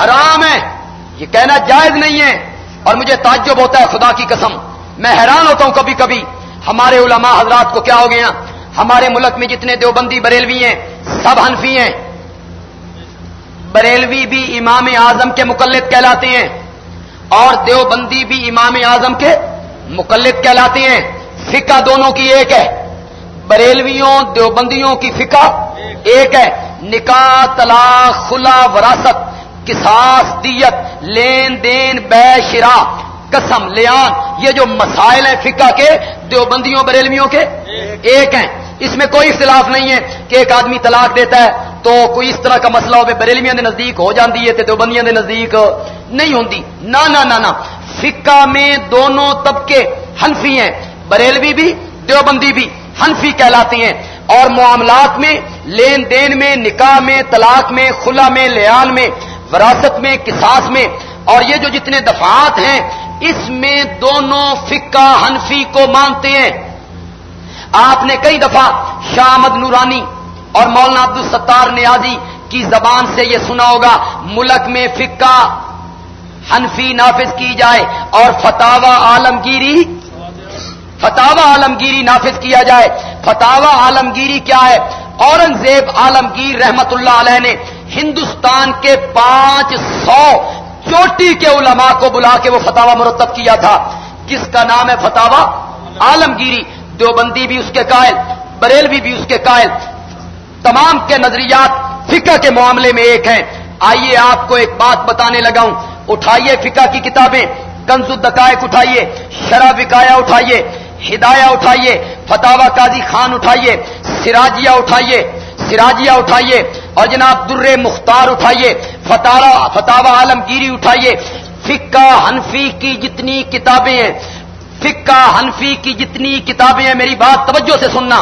حرام ہے۔ یہ کہنا جائز نہیں ہے۔ اور مجھے تعجب ہوتا ہے، خدا کی قسم، میں حیران ہوتا ہوں کبھی کبھی ہمارے علماء حضرات کو کیا ہو گیا؟ ہمارے ملک میں جتنے دیوبندی بریلوی ہیں، سب حنفی ہیں۔ بریلوی بھی امام اعظم کے مقلد کہلاتے ہیں اور دیوبندی بھی امام اعظم کے مقلد کہلاتے ہیں۔ فقہ دونوں کی ایک ہے۔ بریلویوں، دیوبندیوں کی فقہ ایک ہے۔ نکاح، طلاق، خلا، وراثت کساس دیت، لین دین، بے شرا، قسم، لیان، یہ جو مسائل ہیں فقہ کے، دیوبندیوں، بریلویوں کے ایک ہیں۔ اس میں کوئی اختلاف نہیں ہے کہ ایک آدمی طلاق دیتا ہے تو کوئی اس طرح کا مسئلہ ہو بریلویاں دے نزدیک ہو جاتی ہے دیوبندیاں دے نزدیک نہیں ہوتی نہ نہ نہ فقہ میں دونوں طبقے ہنفی ہیں۔ بریلوی بھی، دیوبندی بھی ہنفی کہلاتی ہیں۔ اور معاملات میں، لین دین میں، نکاح میں، طلاق میں خلا میں، لیان میں، وراثت میں کساس میں۔ اور یہ جو جتنے دفعات ہیں، اس میں دونوں فقہ ہنفی کو مانتے ہیں۔ آپ نے کئی دفعہ شامد نورانی اور مولانا عبد الستار نیازی کی زبان سے یہ سنا ہوگا، ملک میں فقہ حنفی نافذ کی جائے اور فتح عالمگیری فتح عالمگیری نافذ کیا جائے۔ فتح عالمگیری کیا ہے؟ اورنگزیب عالمگیر رحمت اللہ علیہ نے ہندوستان کے پانچ سو چوٹی کے علماء کو بلا کے وہ فتوا مرتب کیا تھا۔ کس کا نام ہے فتح عالمگیری۔ دیوبندی بھی اس کے قائل، بریلوی بھی اس کے قائل۔ تمام کے نظریات فقہ کے معاملے میں ایک ہیں۔ آئیے آپ کو ایک بات بتانے لگا ہوں۔ اٹھائیے فقہ کی کتابیں۔ کنز الدقائق اٹھائیے، شرح وکایا اٹھائیے، ہدایہ اٹھائیے فتوا قاضی خان اٹھائیے، سراجیہ اٹھائیے سراجیہ اٹھائیے، اور جناب در مختار اٹھائیے فتح عالمگیری اٹھائیے۔ فقہ حنفی کی جتنی کتابیں ہیں، فقہ حنفی کی جتنی کتابیں ہیں، میری بات توجہ سے سننا۔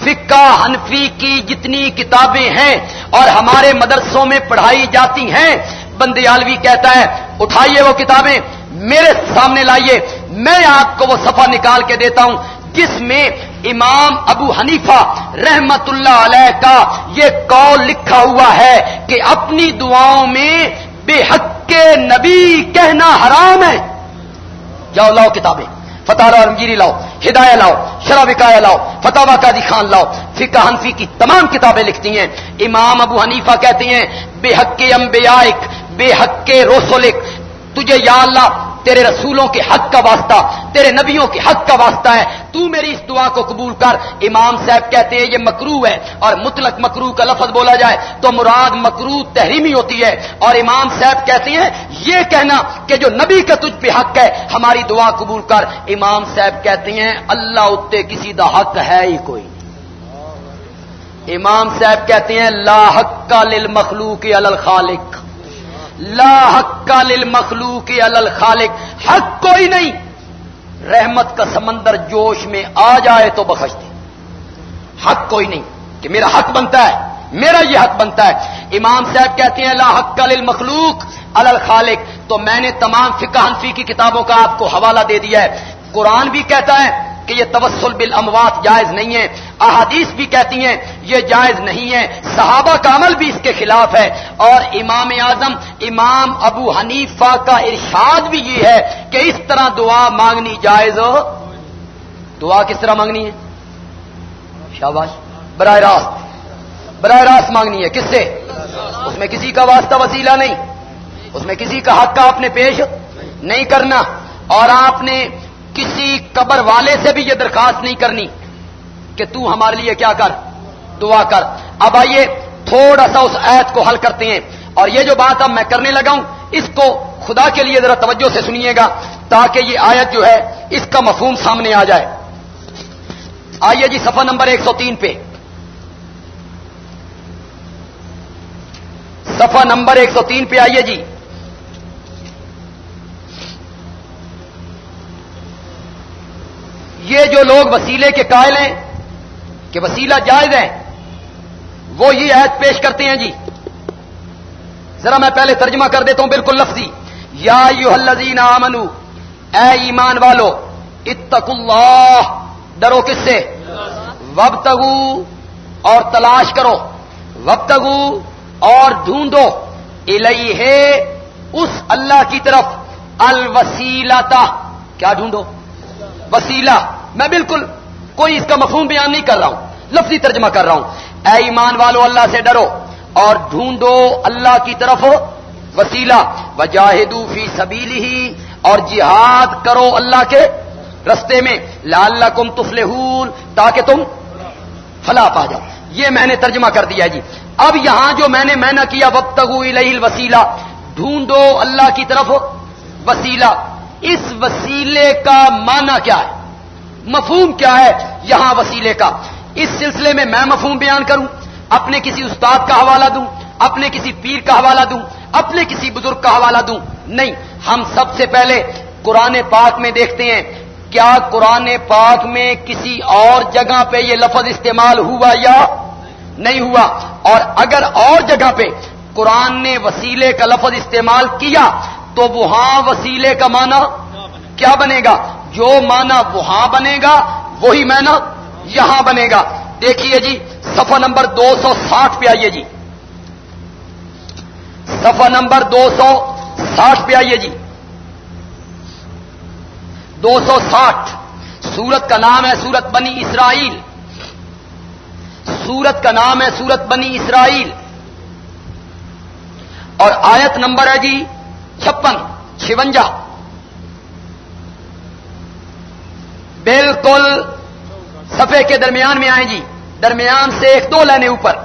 فقہ حنفی کی جتنی کتابیں ہیں اور ہمارے مدرسوں میں پڑھائی جاتی ہیں بندیالوی کہتا ہے، اٹھائیے وہ کتابیں، میرے سامنے لائیے، میں آپ کو وہ صفحہ نکال کے دیتا ہوں، جس میں امام ابو حنیفہ رحمت اللہ علیہ کا یہ کال لکھا ہوا ہے کہ اپنی دعاؤں میں بے حق کے نبی کہنا حرام ہے۔ جاؤ لاؤ کتابیں۔ فتح رمگیری لاؤ، ہدایہ لاؤ شرح وکایا لاؤ فتح قادی خان لاؤ، فقہ حنفی کی تمام کتابیں لکھتی ہیں۔ امام ابو حنیفہ کہتے ہیں، بے حق کے امبیائک بے حق کے روسولک تجھے یا اللہ تیرے رسولوں کے حق کا واسطہ، تیرے نبیوں کے حق کا واسطہ ہے۔ تو میری اس دعا کو قبول کر۔ امام صاحب کہتے ہیں یہ مکرو ہے اور مطلق مکرو کا لفظ بولا جائے تو مراد مکرو تحریمی ہوتی ہے۔ اور امام صاحب کہتے ہیں یہ کہنا کہ جو نبی کا تجھ پہ حق ہے، ہماری دعا قبول کر۔ امام صاحب کہتے ہیں اللہ اتنے کسی دا حق ہے ہی کوئی۔ امام صاحب کہتے ہیں لا حق کا لل مخلوق الخالق۔ لا حق کا لل مخلوق الخالق، حق کوئی نہیں۔ رحمت کا سمندر جوش میں آ جائے تو بخش دے۔ حق کوئی نہیں کہ میرا حق بنتا ہے، میرا یہ حق بنتا ہے۔ امام صاحب کہتے ہیں، لا حق کا لل مخلوق الخالق۔ تو میں نے تمام فقہ حنفی کی کتابوں کا آپ کو حوالہ دے دیا ہے۔ قرآن بھی کہتا ہے کہ یہ توسل بالاموات جائز نہیں ہے۔ احادیث بھی کہتی ہیں، یہ جائز نہیں ہے۔ صحابہ کا عمل بھی اس کے خلاف ہے۔ اور امام اعظم، امام ابو حنیفہ کا ارشاد بھی یہ ہے کہ اس طرح دعا مانگنی جائز ہو۔ دعا کس طرح مانگنی ہے؟ شاباش، براہ راست۔ براہ راست مانگنی ہے۔ کس سے؟ اس میں کسی کا واسطہ وسیلہ نہیں۔ اس میں کسی کا حق کا آپ نے پیش نہیں کرنا۔ اور آپ نے کسی قبر والے سے بھی یہ درخواست نہیں کرنی کہ تو ہمارے لیے کیا کر، دعا کر۔ اب آئیے، تھوڑا سا اس ایت کو حل کرتے ہیں۔ اور یہ جو بات اب میں کرنے لگا ہوں، اس کو خدا کے لیے ذرا توجہ سے سنیے گا تاکہ یہ آیت جو ہے، اس کا مفہوم سامنے آ جائے۔ آئیے جی سفر نمبر ایک سو تین پہ۔ سفا نمبر ایک سو تین پہ آئیے جی۔ یہ جو لوگ وسیلے کے قائل ہیں کہ وسیلہ جائز ہے، وہ یہ عہد پیش کرتے ہیں جی۔ ذرا میں پہلے ترجمہ کر دیتا ہوں بالکل لفظی۔ یا یو الذین آمنو، اے ایمان والو اتق اللہ۔ ڈرو کس سے؟ وب اور تلاش کرو۔ وب اور ڈھونڈو۔ الیہ، اس اللہ کی طرف۔ الوسیلہ کیا ڈھونڈو؟ وسیلہ میں بالکل کوئی اس کا مفہوم بیان نہیں کر رہا ہوں، لفظی ترجمہ کر رہا ہوں۔ اے ایمان والو، اللہ سے ڈرو اور ڈھونڈو اللہ کی طرف وسیلہ۔ وجاہدو فی سبیلی ہی اور جہاد کرو اللہ کے رستے میں۔ لال کم تفل تاکہ تم فلا پا جاؤ۔ یہ میں نے ترجمہ کر دیا جی۔ اب یہاں جو میں نے میں نہ کیا وقت وسیلہ ڈھونڈو اللہ کی طرف وسیلہ۔ اس وسیلے کا معنی کیا ہے؟ مفہوم کیا ہے یہاں وسیلے کا؟ اس سلسلے میں میں مفہوم بیان کروں، اپنے کسی استاد کا حوالہ دوں، اپنے کسی پیر کا حوالہ دوں، اپنے کسی بزرگ کا حوالہ دوں۔ نہیں، ہم سب سے پہلے قرآن پاک میں دیکھتے ہیں، کیا قرآن پاک میں کسی اور جگہ پہ یہ لفظ استعمال ہوا یا نہیں ہوا؟ اور اگر اور جگہ پہ قرآن نے وسیلے کا لفظ استعمال کیا تو وہاں وسیلے کا معنی کیا بنے گا؟ جو معنی وہاں بنے گا، وہی معنی یہاں بنے گا۔ دیکھیے جی سفا نمبر دو سو ساٹھ پہ آئیے جی۔ سفا نمبر دو سو ساٹھ پہ آئیے جی۔ دو سو ساٹھ۔ سورت کا نام ہے سورت بنی اسرائیل۔ سورت کا نام ہے سورت بنی اسرائیل۔ اور آیت نمبر ہے جی چھپن، چھونجا۔ بالکل سفے کے درمیان میں آئیں جی۔ درمیان سے ایک دو لینے اوپر۔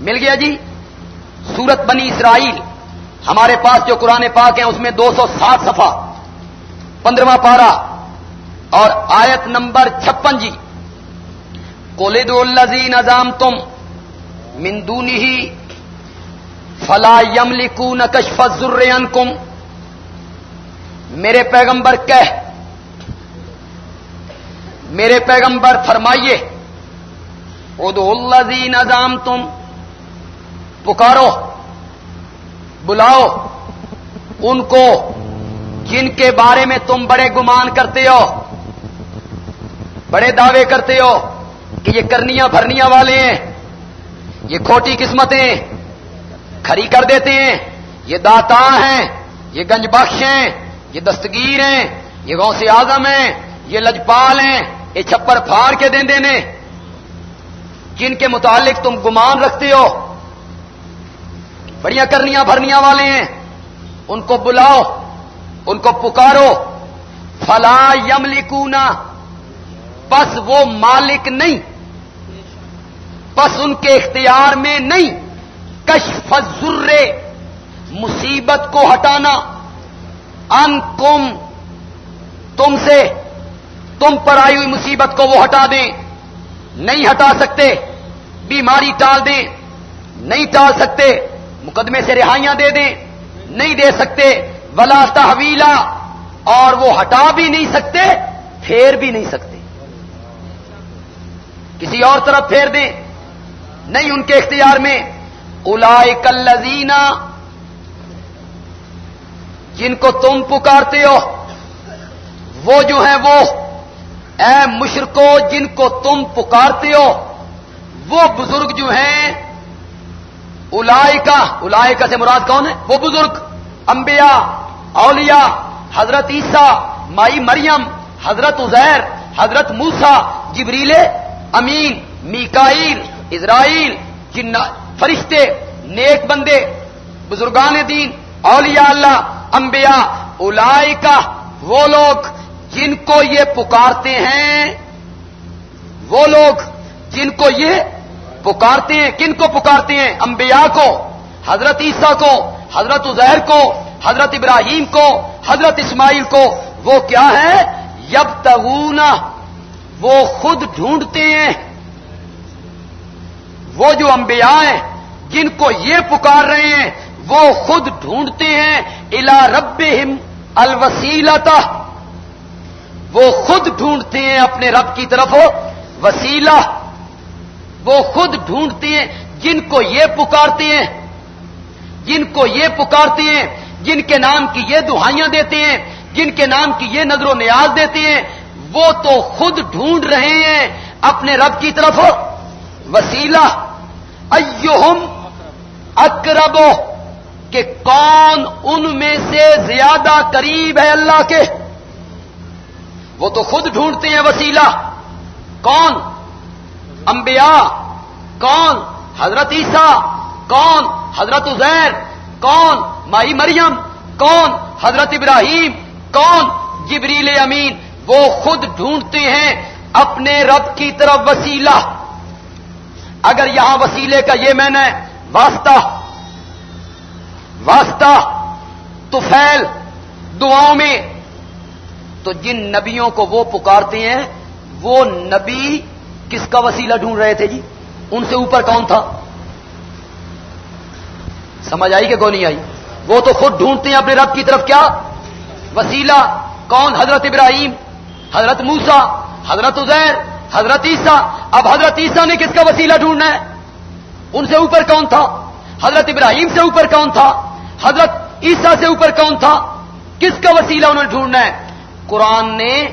مل گیا جی؟ سورت بنی اسرائیل۔ ہمارے پاس جو قرآن پاک ہیں، اس میں دو سو سات سفا پندرواں پارا اور آیت نمبر چھپن جی۔ کولید الزی نظام تم مندونی ہی فلا یم لکھو نکشف کم میرے پیغمبر کہہ، میرے پیغمبر فرمائیے ادو الزی نظام تم پکارو، بلاؤ، ان کو جن کے بارے میں تم بڑے گمان کرتے ہو، بڑے دعوے کرتے ہو کہ یہ کرنیاں بھرنیاں والے ہیں، یہ کھوٹی قسمتیں کھری کر دیتے ہیں۔ یہ داتا ہیں، یہ گنج بخش ہیں، یہ دستگیر ہیں، یہ گو سے آزم ہیں، یہ لجپال ہیں، یہ چھپر پھاڑ کے دیں دینے جن کے متعلق تم گمان رکھتے ہو، بڑیاں کرنیاں بھرنیاں والے ہیں۔ ان کو بلاؤ، ان کو پکارو۔ فلا یملکونا، بس وہ مالک نہیں، بس ان کے اختیار میں نہیں۔ کشف ذر مصیبت کو ہٹانا۔ ان کم، تم سے، تم پر آئی ہوئی مصیبت کو وہ ہٹا دیں۔ نہیں ہٹا سکتے، بیماری ٹال دیں۔ نہیں ٹال سکتے، مقدمے سے رہائیاں دے دیں۔ نہیں دے سکتے، ولا تحویلا۔ اور وہ ہٹا بھی نہیں سکتے، پھیر بھی نہیں سکتے۔ کسی اور طرف پھیر دیں۔ نہیں ان کے اختیار میں۔ الائے کلزینا جن کو تم پکارتے ہو، وہ جو ہیں وہ، اے مشرکو، جن کو تم پکارتے ہو، وہ بزرگ جو ہیں الائکا الائکا سے مراد کون ہے؟ وہ بزرگ، انبیاء، اولیاء، حضرت عیسیٰ، مائی مریم، حضرت عزیر، حضرت موسا جبریل امین، میکائیل، اسرائیل فرشتے، نیک بندے، بزرگان دین، اولیاء اللہ، انبیاء اولائکا وہ لوگ جن کو یہ پکارتے ہیں، وہ لوگ جن کو یہ پکارتے ہیں، کن کو پکارتے ہیں؟ انبیاء کو، حضرت عیسیٰ کو، حضرت عزیر کو، حضرت ابراہیم کو، حضرت اسماعیل کو، وہ کیا ہے؟ یب وہ خود ڈھونڈتے ہیں وہ جو انبیاء ہیں، جن کو یہ پکار رہے ہیں، وہ خود ڈھونڈتے ہیں الا رب الوسیلتا وہ خود ڈھونڈتے ہیں اپنے رب کی طرف وسیلہ۔ وہ خود ڈھونڈتے ہیں، جن کو یہ پکارتے ہیں، جن کو یہ پکارتے ہیں، جن کے نام کی یہ دہائیاں دیتے ہیں، جن کے نام کی یہ نظر و نیاز دیتے ہیں، وہ تو خود ڈھونڈ رہے ہیں اپنے رب کی طرف وسیلہ۔ ایہم اکربو کہ کون ان میں سے زیادہ قریب ہے اللہ کے؟ وہ تو خود ڈھونڈتے ہیں وسیلہ۔ کون؟ انبیاء۔ کون؟ حضرت عیسیٰ۔ کون؟ حضرت عزیر۔ کون؟ مائی مریم۔ کون؟ حضرت ابراہیم۔ کون؟ جبریل امین۔ وہ خود ڈھونڈتے ہیں اپنے رب کی طرف وسیلہ۔ اگر یہاں وسیلے کا یہ میں نے واسطہ واسطہ تو فیل دعاؤں میں، تو جن نبیوں کو وہ پکارتے ہیں، وہ نبی کس کا وسیلہ ڈھونڈ رہے تھے جی؟ ان سے اوپر کون تھا؟ سمجھ آئی کہ کون نہیں آئی؟ وہ تو خود ڈھونڈتے ہیں اپنے رب کی طرف کیا؟ وسیلہ کون؟ حضرت ابراہیم، حضرت موسا حضرت عزیر، حضرت عیسیٰ اب حضرت عیسیٰ نے کس کا وسیلہ ڈھونڈنا ہے؟ ان سے اوپر کون تھا؟ حضرت ابراہیم سے اوپر کون تھا؟ حضرت عیسیٰ سے اوپر کون تھا؟ کس کا وسیلہ انہوں نے ڈھونڈنا ہے؟ قرآن نے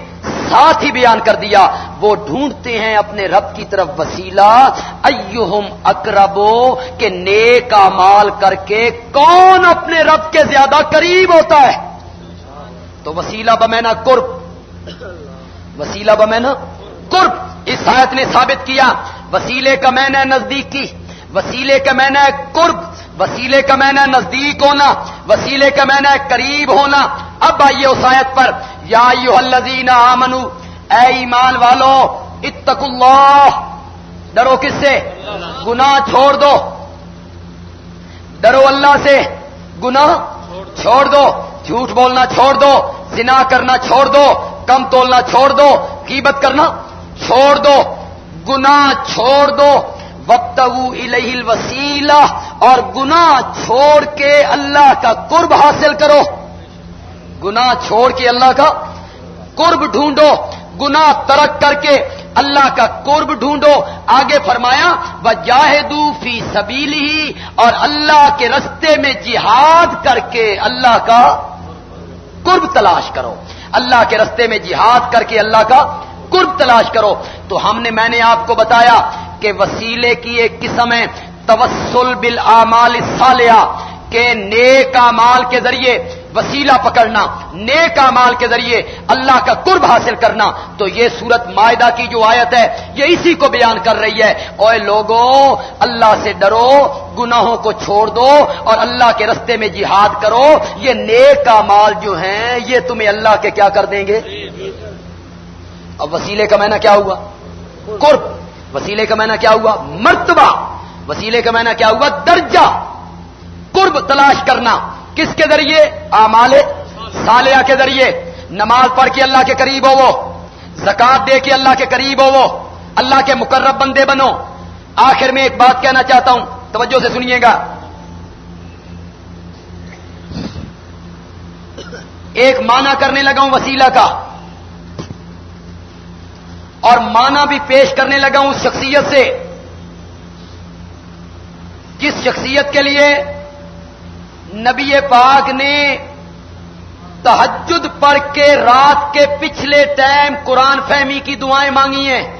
ساتھ ہی بیان کر دیا، وہ ڈھونڈتے ہیں اپنے رب کی طرف وسیلہ، ایہم اکربو کہ نیک مال کر کے کون اپنے رب کے زیادہ قریب ہوتا ہے؟ تو وسیلہ بمینا قرب۔ وسیلہ بمینا قرب۔ اس آیت نے ثابت کیا، وسیلے کا میں نے نزدیک کی، وسیلے کا میں نے قرب، وسیلے کا میں نے نزدیک ہونا، وسیلے کا میں نے قریب ہونا۔ اب آئیے اس آیت پر، یا الذین آمنو، اے ایمان والو اتق اللہ۔ ڈرو کس سے؟ گناہ چھوڑ دو۔ ڈرو اللہ سے، گناہ چھوڑ دو۔ جھوٹ بولنا چھوڑ دو، زنا کرنا چھوڑ دو، کم تولنا چھوڑ دو قیبت کرنا چھوڑ دو، گناہ چھوڑ دو وقت الہ الوسیلہ اور گناہ چھوڑ کے اللہ کا قرب حاصل کرو۔ گنا چھوڑ کے اللہ کا قرب ڈھونڈو گنا ترک کر کے اللہ کا قرب ڈھونڈو۔ آگے فرمایا وہ فی سبیل ہی اور اللہ کے رستے میں جہاد کر کے اللہ کا قرب تلاش کرو۔ اللہ کے رستے میں جہاد کر کے اللہ کا قرب تلاش کرو۔ تو ہم نے میں نے آپ کو بتایا کہ وسیلے کی ایک قسم ہے توسل بل آمال کہ نیک مال کے ذریعے وسیلہ پکڑنا، نیک مال کے ذریعے اللہ کا قرب حاصل کرنا۔ تو یہ سورت معاہدہ کی جو آیت ہے، یہ اسی کو بیان کر رہی ہے۔ اوے لوگوں اللہ سے ڈرو، گناہوں کو چھوڑ دو اور اللہ کے رستے میں جہاد کرو۔ یہ نیک مال جو ہیں، یہ تمہیں اللہ کے کیا کر دیں گے؟ اب وسیلے کا مینا کیا ہوا؟ قرب. وسیلے کا مینا کیا ہوا؟ مرتبہ. وسیلے کا مینا کیا ہوا؟ درجہ. قرب تلاش کرنا. کس کے ذریعے؟ آمال سالیہ کے ذریعے. نماز پڑھ کے اللہ کے قریب ہو وہ زکات دے کے اللہ کے قریب ہو وہ اللہ کے مقرب بندے بنو. آخر میں ایک بات کہنا چاہتا ہوں. توجہ سے سنیے گا. ایک مانا کرنے لگا ہوں وسیلہ کا. اور مانا بھی پیش کرنے لگا ہوں اس شخصیت سے۔ کس شخصیت کے لیے؟ نبی پاک نے تحجد پڑھ کے رات کے پچھلے ٹائم قرآن فہمی کی دعائیں مانگی ہیں۔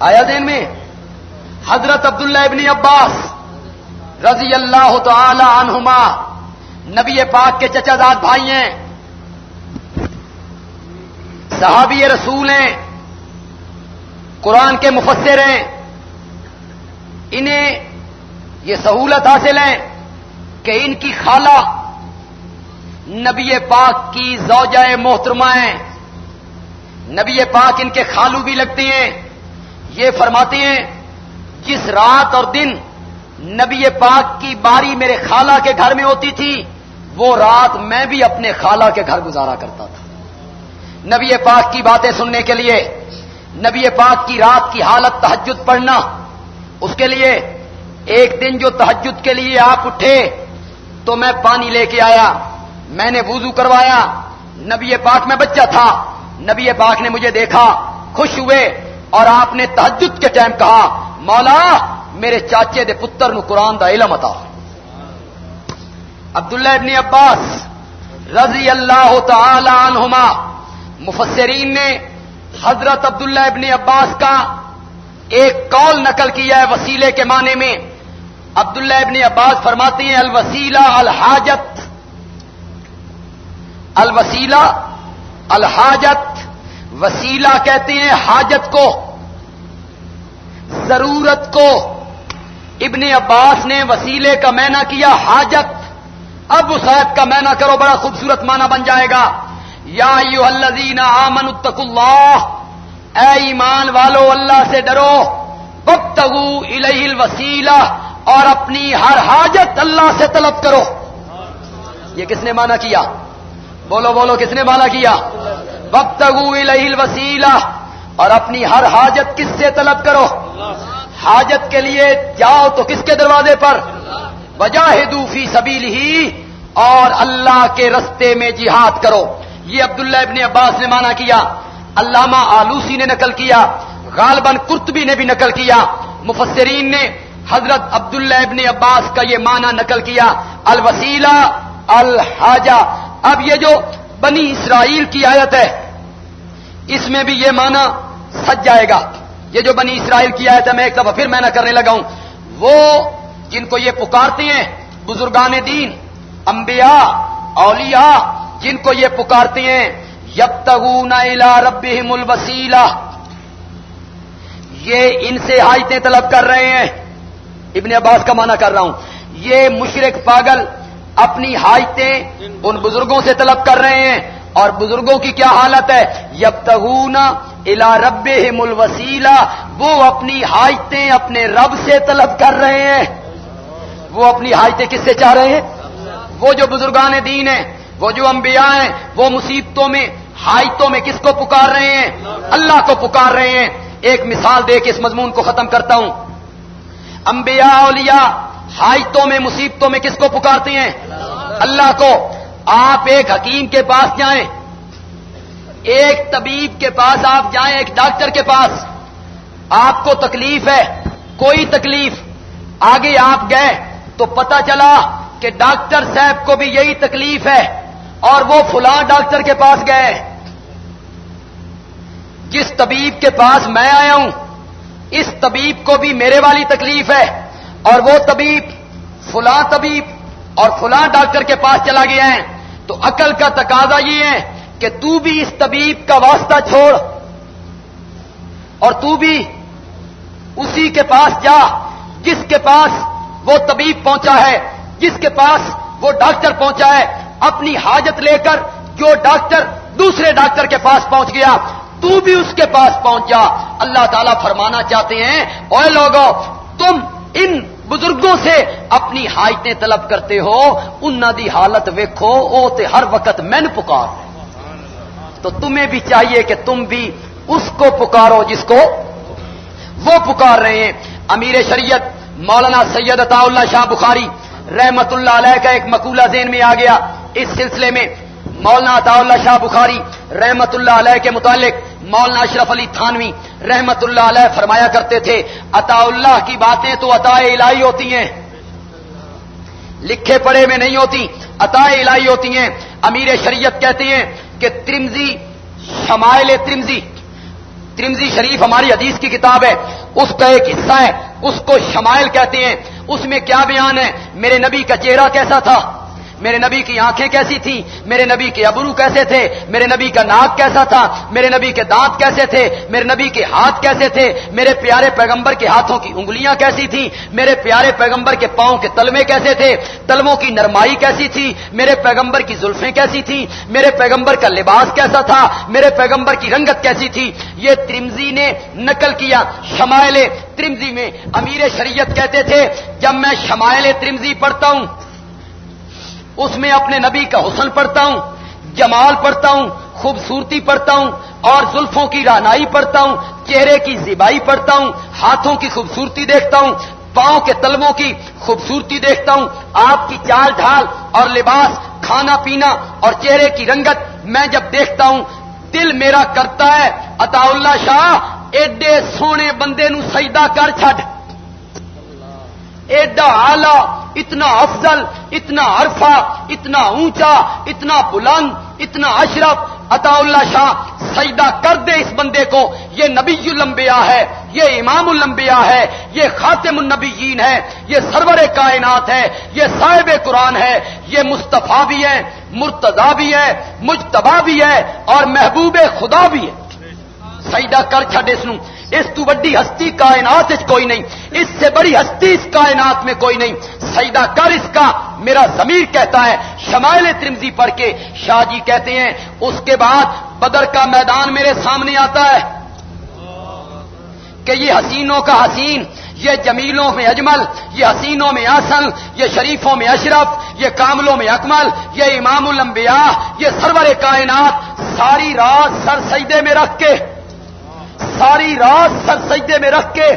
آیا دین میں؟ حضرت عبداللہ ابن عباس رضی اللہ تعالی عنہما نبی پاک کے چچا داد بھائی ہیں۔ صحابی رسول ہیں۔ قرآن کے مفسر ہیں۔ انہیں یہ سہولت حاصل ہے کہ ان کی خالہ نبی پاک کی زوجہ محترمہ ہیں۔ نبی پاک ان کے خالو بھی لگتے ہیں۔ یہ فرماتے ہیں، جس رات اور دن نبی پاک کی باری میرے خالہ کے گھر میں ہوتی تھی، وہ رات میں بھی اپنے خالہ کے گھر گزارا کرتا تھا۔ نبی پاک کی باتیں سننے کے لیے نبی پاک کی رات کی حالت تحجد پڑھنا، اس کے لیے ایک دن جو تحجد کے لیے آپ اٹھے تو میں پانی لے کے آیا، میں نے وضو کروایا، نبی پاک میں بچہ تھا، نبی پاک نے مجھے دیکھا، خوش ہوئے اور آپ نے تحجد کے ٹائم کہا، مولا میرے چاچے دے پتر نو قرآن دا علم عطا۔ عبداللہ ابن عباس رضی اللہ تعالی عنہما مفسرین نے حضرت عبداللہ ابن عباس کا ایک کال نقل کیا ہے وسیلے کے معنی میں۔ عبداللہ ابن عباس فرماتی ہیں، الوسیلہ الحاجت۔ الوسیلہ الحاجت۔ وسیلہ کہتے ہیں حاجت کو، ضرورت کو۔ ابن عباس نے وسیلے کا مینا کیا حاجت۔ اب اس آیت کا مینا کرو، بڑا خوبصورت معنی بن جائے گا۔ یا یو الذین آمن اتق اللہ۔ اے ایمان والو، اللہ سے ڈرو۔ بکتگو الیہ الوسیلہ اور اپنی ہر حاجت اللہ سے طلب کرو۔ یہ کس نے مانا کیا؟ بولو بولو، کس نے مانا کیا؟ بکتگو الیہ الوسیلہ اور اپنی ہر حاجت کس سے طلب کرو؟ حاجت کے لیے جاؤ تو کس کے دروازے پر؟ وجہ فی سبیل ہی اور اللہ کے رستے میں جہاد کرو۔ یہ عبداللہ ابن عباس نے مانا کیا، علامہ آلوسی نے نقل کیا، غالباً کرتبی نے بھی نقل کیا، مفسرین نے حضرت عبداللہ ابن عباس کا یہ معنی نقل کیا، الوسیلہ الحاجہ۔ اب یہ جو بنی اسرائیل کی آیت ہے، اس میں بھی یہ معنی سج جائے گا۔ یہ جو بنی اسرائیل کی آیت ہے، میں ایک دفعہ پھر میں نہ کرنے لگا ہوں۔ وہ جن کو یہ پکارتے ہیں، بزرگان دین، انبیاء، اولیاء جن کو یہ پکارتے ہیں یب تگون رب الوسیلہ۔ یہ ان سے حاجتیں طلب کر رہے ہیں۔ ابن عباس کا معنی کر رہا ہوں۔ یہ مشرق پاگل اپنی حاجتیں ان بزرگوں سے طلب کر رہے ہیں۔ اور بزرگوں کی کیا حالت ہے؟ یب تگون الا رب الوسیلہ۔ وہ اپنی حاجتیں اپنے رب سے طلب کر رہے ہیں۔ وہ اپنی حاجتیں کس سے چاہ رہے ہیں؟ وہ جو بزرگان دین ہیں۔ وہ جو انبیاء ہیں، وہ مصیبتوں میں حاجتوں میں کس کو پکار رہے ہیں؟ اللہ کو پکار رہے ہیں۔ ایک مثال دے کے اس مضمون کو ختم کرتا ہوں۔ انبیاء، اولیاء حاجتوں میں، مصیبتوں میں کس کو پکارتے ہیں؟ اللہ کو۔ آپ ایک حکیم کے پاس جائیں۔ ایک طبیب کے پاس آپ جائیں، ایک ڈاکٹر کے پاس۔ آپ کو تکلیف ہے، کوئی تکلیف۔ آگے آپ گئے تو پتا چلا کہ ڈاکٹر صاحب کو بھی یہی تکلیف ہے۔ اور وہ فلاں ڈاکٹر کے پاس گئے۔ جس طبیب کے پاس میں آیا ہوں، اس طبیب کو بھی میرے والی تکلیف ہے۔ اور وہ طبیب فلاں طبیب اور فلاں ڈاکٹر کے پاس چلا گیا ہے۔ تو عقل کا تقاضا یہ ہے کہ تو بھی اس طبیب کا واسطہ چھوڑ۔ اور تو بھی اسی کے پاس جا، جس کے پاس وہ طبیب پہنچا ہے، جس کے پاس وہ ڈاکٹر پہنچا ہے۔ اپنی حاجت لے کر جو ڈاکٹر دوسرے ڈاکٹر کے پاس پہنچ گیا، تو بھی اس کے پاس پہنچ جا۔ اللہ تعالیٰ فرمانا چاہتے ہیں اوے لوگوں تم ان بزرگوں سے اپنی حاجتیں طلب کرتے ہو ان دی حالت ویکھو، او تے ہر وقت میں نے پکار۔ تو تمہیں بھی چاہیے کہ تم بھی اس کو پکارو جس کو وہ پکار رہے ہیں۔ امیر شریعت مولانا سید عطا اللہ شاہ بخاری رحمت اللہ علیہ کا ایک مقولہ ذہن میں آ گیا۔ اس سلسلے میں مولانا عطا اللہ شاہ بخاری رحمت اللہ علیہ کے متعلق مولانا اشرف علی تھانوی رحمت اللہ علیہ فرمایا کرتے تھے، عطا اللہ کی باتیں تو عطا الہی ہوتی ہیں۔ لکھے پڑھے میں نہیں ہوتی عطا الہی ہوتی ہیں۔ امیر شریعت کہتے ہیں کہ ترمزی شمائل ترمزی ترمزی شریف ہماری حدیث کی کتاب ہے۔ اس کا ایک حصہ ہے، اس کو شمائل کہتے ہیں۔ اس میں کیا بیان ہے؟ میرے نبی کا چہرہ کیسا تھا؟ میرے نبی کی آنکھیں کیسی تھیں؟ میرے نبی کے ابرو کیسے تھے؟ میرے نبی کا ناک کیسا تھا؟ میرے نبی کے دانت کیسے تھے؟ میرے نبی کے ہاتھ کیسے تھے؟ میرے پیارے پیغمبر کے ہاتھوں کی انگلیاں کیسی تھیں؟ میرے پیارے پیغمبر کے پاؤں کے تلمے کیسے تھے؟ تلموں کی نرمائی کیسی تھی؟ میرے پیغمبر کی زلفیں کیسی تھیں؟ میرے پیغمبر کا لباس کیسا تھا؟ میرے پیغمبر کی رنگت کیسی تھی؟ یہ ترمزی نے نقل کیا شمائل ترمزی میں امیر شریعت کہتے تھے، جب میں شمائل ترمزی پڑھتا ہوں اس میں اپنے نبی کا حسن پڑھتا ہوں، جمال پڑھتا ہوں، خوبصورتی پڑھتا ہوں، اور زلفوں کی رانائی پڑھتا ہوں، چہرے کی زیبائی پڑھتا ہوں، ہاتھوں کی خوبصورتی دیکھتا ہوں، پاؤں کے تلموں کی خوبصورتی دیکھتا ہوں، آپ کی چال ڈھال اور لباس، کھانا پینا اور چہرے کی رنگت میں جب دیکھتا ہوں، دل میرا کرتا ہے عطا اللہ شاہ، ایڈے سونے بندے نو سجدہ کر چھڈ۔ ایڈا آلہ اتنا افضل، اتنا عرفہ، اتنا اونچا، اتنا بلند، اتنا اشرف۔ عطا اللہ شاہ، سجدہ کر دے اس بندے کو۔ یہ نبی الانبیاء ہے، یہ امام الانبیاء ہے، یہ خاتم النبیین ہے، یہ سرور کائنات ہے، یہ صاحب قرآن ہے۔ یہ مصطفیٰ بھی ہے مرتضا بھی ہے مجتبا بھی ہے اور محبوب خدا بھی ہے۔ سجدہ کر چھڈ اس اس تو بڑی ہستی کائنات کوئی نہیں، اس سے بڑی ہستی اس کائنات میں کوئی نہیں۔ سجدہ کر اس کا میرا ضمیر کہتا ہے، شمائل ترمزی پڑھ کے شاہ جی کہتے ہیں، اس کے بعد بدر کا میدان میرے سامنے آتا ہے۔ کہ یہ حسینوں کا حسین، یہ جمیلوں میں اجمل، یہ حسینوں میں آسن یہ شریفوں میں اشرف، یہ کاملوں میں اکمل، یہ امام الانبیاء، یہ سرور کائنات، ساری رات سر سجدے میں رکھ کے۔ ساری رات سر سجدے میں رکھ کے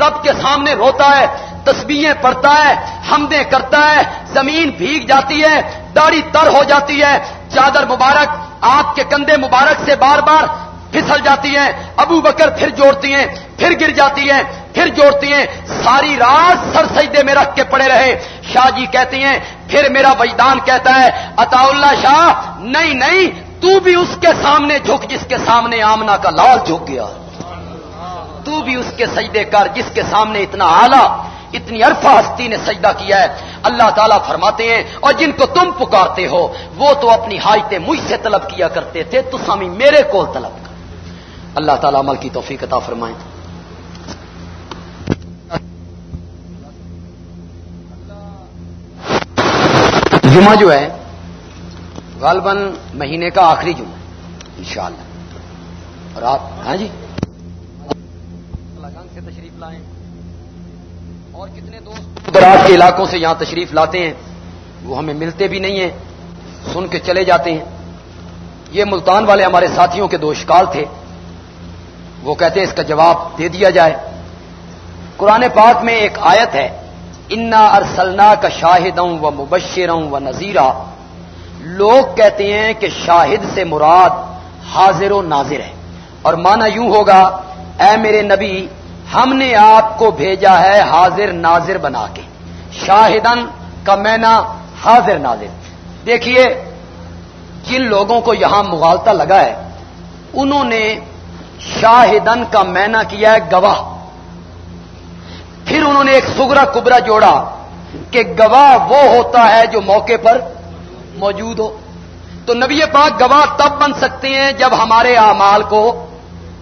رب کے سامنے روتا ہے، تسبیحیں پڑھتا ہے، حمدیں کرتا ہے، زمین بھیگ جاتی ہے، داڑھی تر ہو جاتی ہے، چادر مبارک آپ کے کندھے مبارک سے بار بار پھسل جاتی ہیں، ابو بکر پھر جوڑتی ہیں، پھر گر جاتی ہیں، پھر جوڑتی ہیں، ساری رات سر سجدے میں رکھ کے پڑے رہے۔ شاہ جی کہتی ہیں، پھر میرا وجدان کہتا ہے عطا اللہ شاہ، نہیں نہیں، تو بھی اس کے سامنے جھک جس کے سامنے آمنا کا لال جھک گیا۔ تو بھی اس کے سجدے کر جس کے سامنے اتنا آلہ اتنی عرفہ ہستی نے سجدہ کیا ہے۔ اللہ تعالیٰ فرماتے ہیں، اور جن کو تم پکارتے ہو، وہ تو اپنی حاجتیں مجھ سے طلب کیا کرتے تھے، تو سامی میرے کو طلب کر۔ اللہ تعالیٰ عمل کی توفیق عطا فرمائیں جمعہ جو ہے، غالباً مہینے کا آخری جمعہ انشاءاللہ۔ اور آپ؟ ہاں جی؟ لائیں۔ اور کتنے دوست دراز کے علاقوں سے یہاں تشریف لاتے ہیں، وہ ہمیں ملتے بھی نہیں ہیں، سن کے چلے جاتے ہیں۔ یہ ملتان والے ہمارے ساتھیوں کے دو شکال تھے۔ وہ کہتے ہیں، اس کا جواب دے دیا جائے۔ قرآن پاک میں ایک آیت ہے، انا ارسلنا کا شاہدوں و مبشروں و نذیرہ لوگ کہتے ہیں کہ شاہد سے مراد حاضر و ناظر ہے۔ اور مانا یوں ہوگا، اے میرے نبی ہم نے آپ کو بھیجا ہے حاضر ناظر بنا کے۔ شاہدن کا مینا حاضر ناظر۔ دیکھیے، جن لوگوں کو یہاں مغالتا لگا ہے، انہوں نے شاہدن کا مینا کیا ہے گواہ۔ پھر انہوں نے ایک سگرا کبرا جوڑا کہ گواہ وہ ہوتا ہے جو موقع پر موجود ہو۔ تو نبی پاک گواہ تب بن سکتے ہیں جب ہمارے اعمال کو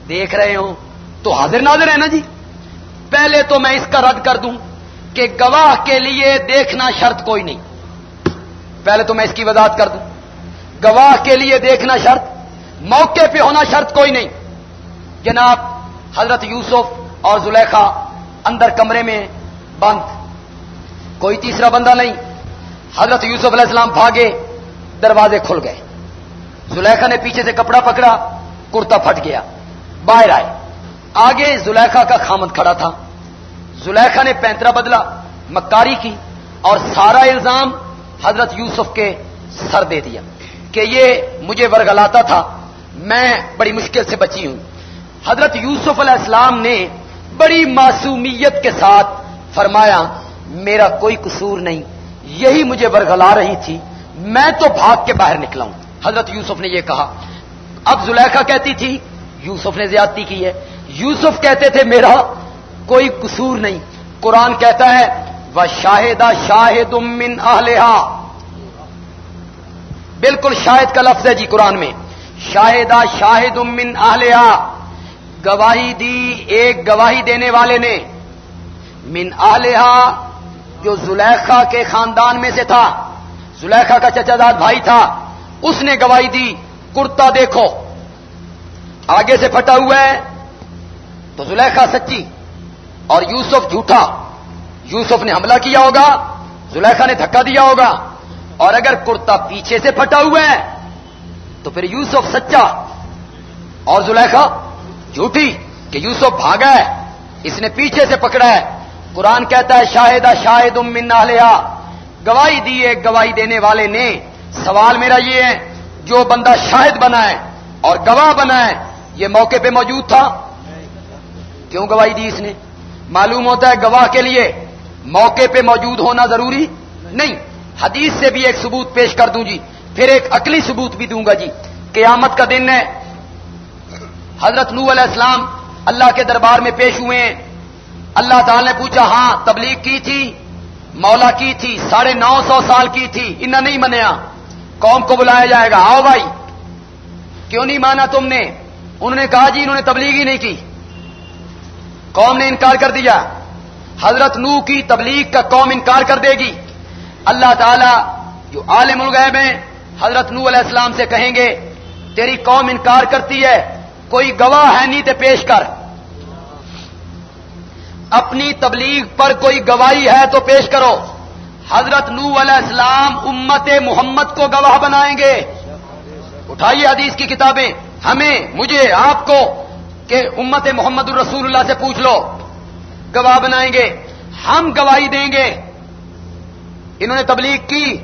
دیکھ رہے ہوں۔ تو حاضر ناظر ہے نا جی؟ پہلے تو میں اس کا رد کر دوں کہ گواہ کے لیے دیکھنا شرط کوئی نہیں۔ پہلے تو میں اس کی وضاحت کر دوں۔ گواہ کے لیے دیکھنا شرط، موقع پہ ہونا شرط کوئی نہیں۔ جناب، حضرت یوسف اور زلیخا اندر کمرے میں بند۔ کوئی تیسرا بندہ نہیں۔ حضرت یوسف علیہ السلام بھاگے، دروازے کھل گئے۔ زلیخا نے پیچھے سے کپڑا پکڑا، کرتا پھٹ گیا۔ باہر آئے۔ آگے زلیخا کا خامد کھڑا تھا۔ زلیخا نے پینترا بدلا مکاری کی اور سارا الزام حضرت یوسف کے سر دے دیا کہ یہ مجھے ورگلاتا تھا۔ میں بڑی مشکل سے بچی ہوں۔ حضرت یوسف علیہ السلام نے بڑی معصومیت کے ساتھ فرمایا، میرا کوئی قصور نہیں، یہی مجھے ورگلا رہی تھی، میں تو بھاگ کے باہر نکلا ہوں۔ حضرت یوسف نے یہ کہا۔ اب زلیخا کہتی تھی، یوسف نے زیادتی کی ہے۔ یوسف کہتے تھے، میرا کوئی قصور نہیں. قرآن کہتا ہے وہ شاہدہ شاہد من اہلہا. بالکل شاہد کا لفظ ہے جی قرآن میں. شاہدہ شاہد من آلیا گواہی دی ایک گواہی دینے والے نے. من آلیہ جو زلیخا کے خاندان میں سے تھا. زلیخا کا چچا داد بھائی تھا. اس نے گواہی دی، کرتا دیکھو. آگے سے پھٹا ہوا ہے تو زلیخا سچی اور یوسف جھوٹا۔ یوسف نے حملہ کیا ہوگا، زلیخا نے دھکا دیا ہوگا۔ اور اگر کرتا پیچھے سے پھٹا ہوا ہے، تو پھر یوسف سچا۔ اور زلیخا جھوٹی کہ یوسف بھاگا ہے، اس نے پیچھے سے پکڑا ہے۔ قرآن کہتا ہے شاہد شاہد امن لیا گواہی دی ایک گواہی دینے والے نے۔ سوال میرا یہ ہے، جو بندہ شاہد بنا ہے اور گواہ بنا ہے، یہ موقع پہ موجود تھا۔ کیوں گواہی دی اس نے؟ معلوم ہوتا ہے گواہ کے لیے موقع پہ موجود ہونا ضروری نہیں۔ حدیث سے بھی ایک ثبوت پیش کر دوں جی۔ پھر ایک عقلی ثبوت بھی دوں گا جی۔ قیامت کا دن ہے۔ حضرت نو علیہ السلام اللہ کے دربار میں پیش ہوئے ہیں۔ اللہ تعالی نے پوچھا ہاں تبلیغ کی تھی؟ مولا کی تھی؟ ساڑھے نو سو سال کی تھی۔ انہیں نہیں منیا۔ قوم کو بلایا جائے گا۔ آؤ بھائی، کیوں نہیں مانا تم نے؟ انہوں نے کہا جی انہوں نے تبلیغ ہی نہیں کی۔ قوم نے انکار کر دیا۔ حضرت نو کی تبلیغ کا قوم انکار کر دے گی۔ اللہ تعالی جو عالم الغیب ہیں، حضرت نو علیہ السلام سے کہیں گے، تیری قوم انکار کرتی ہے، کوئی گواہ ہے نہیں تے پیش کر۔ اپنی تبلیغ پر کوئی گواہی ہے تو پیش کرو۔ حضرت نو علیہ السلام امت محمد کو گواہ بنائیں گے۔ اٹھائیے حدیث کی کتابیں۔ ہمیں، مجھے، آپ کو کہ امت محمد الرسول اللہ سے پوچھ لو۔ گواہ بنائیں گے۔ ہم گواہی دیں گے۔ انہوں نے تبلیغ کی۔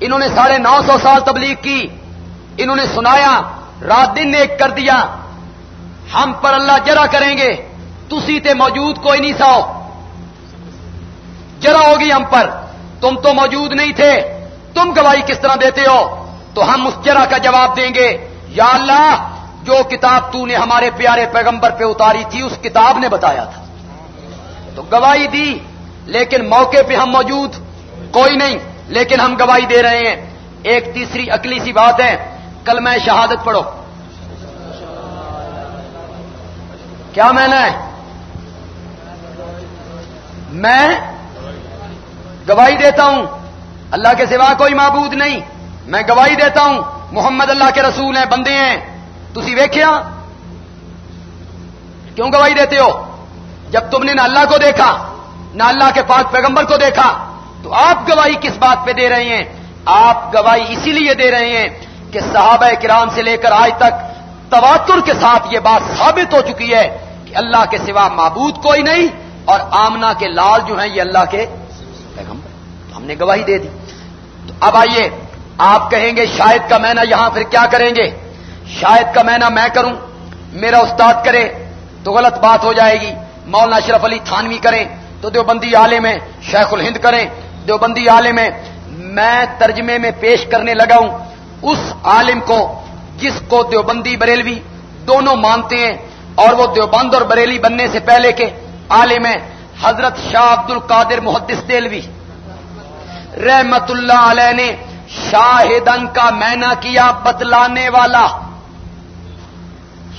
انہوں نے ساڑھے نو سو سال تبلیغ کی۔ انہوں نے سنایا۔ رات دن ایک کر دیا۔ ہم پر اللہ جرا کریں گے۔ تسی تے موجود کوئی نہیں سو جرا ہوگی ہم پر۔ تم تو موجود نہیں تھے۔ تم گواہی کس طرح دیتے ہو؟ تو ہم اس جرا کا جواب دیں گے۔ یا اللہ جو کتاب تو نے ہمارے پیارے پیغمبر پہ اتاری تھی، اس کتاب نے بتایا تھا۔ تو گواہی دی، لیکن موقع پہ ہم موجود کوئی نہیں، لیکن ہم گواہی دے رہے ہیں۔ ایک تیسری اکلی سی بات ہے کل میں شہادت پڑھو۔ کیا میں نے میں گواہی دیتا ہوں، اللہ کے سوا کوئی معبود نہیں۔ میں گواہی دیتا ہوں، محمد اللہ کے رسول ہیں، بندے ہیں۔ تھی ویکیا کیوں گواہی دیتے ہو؟ جب تم نے نہ اللہ کو دیکھا، نہ اللہ کے پاک پیغمبر کو دیکھا، تو آپ گواہی کس بات پہ دے رہے ہیں؟ آپ گواہی اسی لیے دے رہے ہیں کہ صحابہ کرام سے لے کر آج تک تواتر کے ساتھ یہ بات ثابت ہو چکی ہے کہ اللہ کے سوا معبود کوئی نہیں اور آمنا کے لال جو ہیں یہ اللہ کے پیغمبر۔ تو ہم نے گواہی دے دی۔ تو اب آئیے، آپ کہیں گے شاید کا میں یہاں پھر کیا کریں گے؟ شاید کا میں میں کروں، میرا استاد کرے تو غلط بات ہو جائے گی۔ مولانا اشرف علی تھانوی کریں تو دیوبندی عالم ہے شیخ الہند کریں دیوبندی عالم ہے میں ترجمے میں پیش کرنے لگا ہوں۔ اس عالم کو، جس کو دیوبندی بریلوی دونوں مانتے ہیں، اور وہ دیوبند اور بریلی بننے سے پہلے کے عالم ہیں، حضرت شاہ عبد القادر محدث دلوی رحمت اللہ علیہ نے شاہدن کا مینا کیا، بتلانے والا۔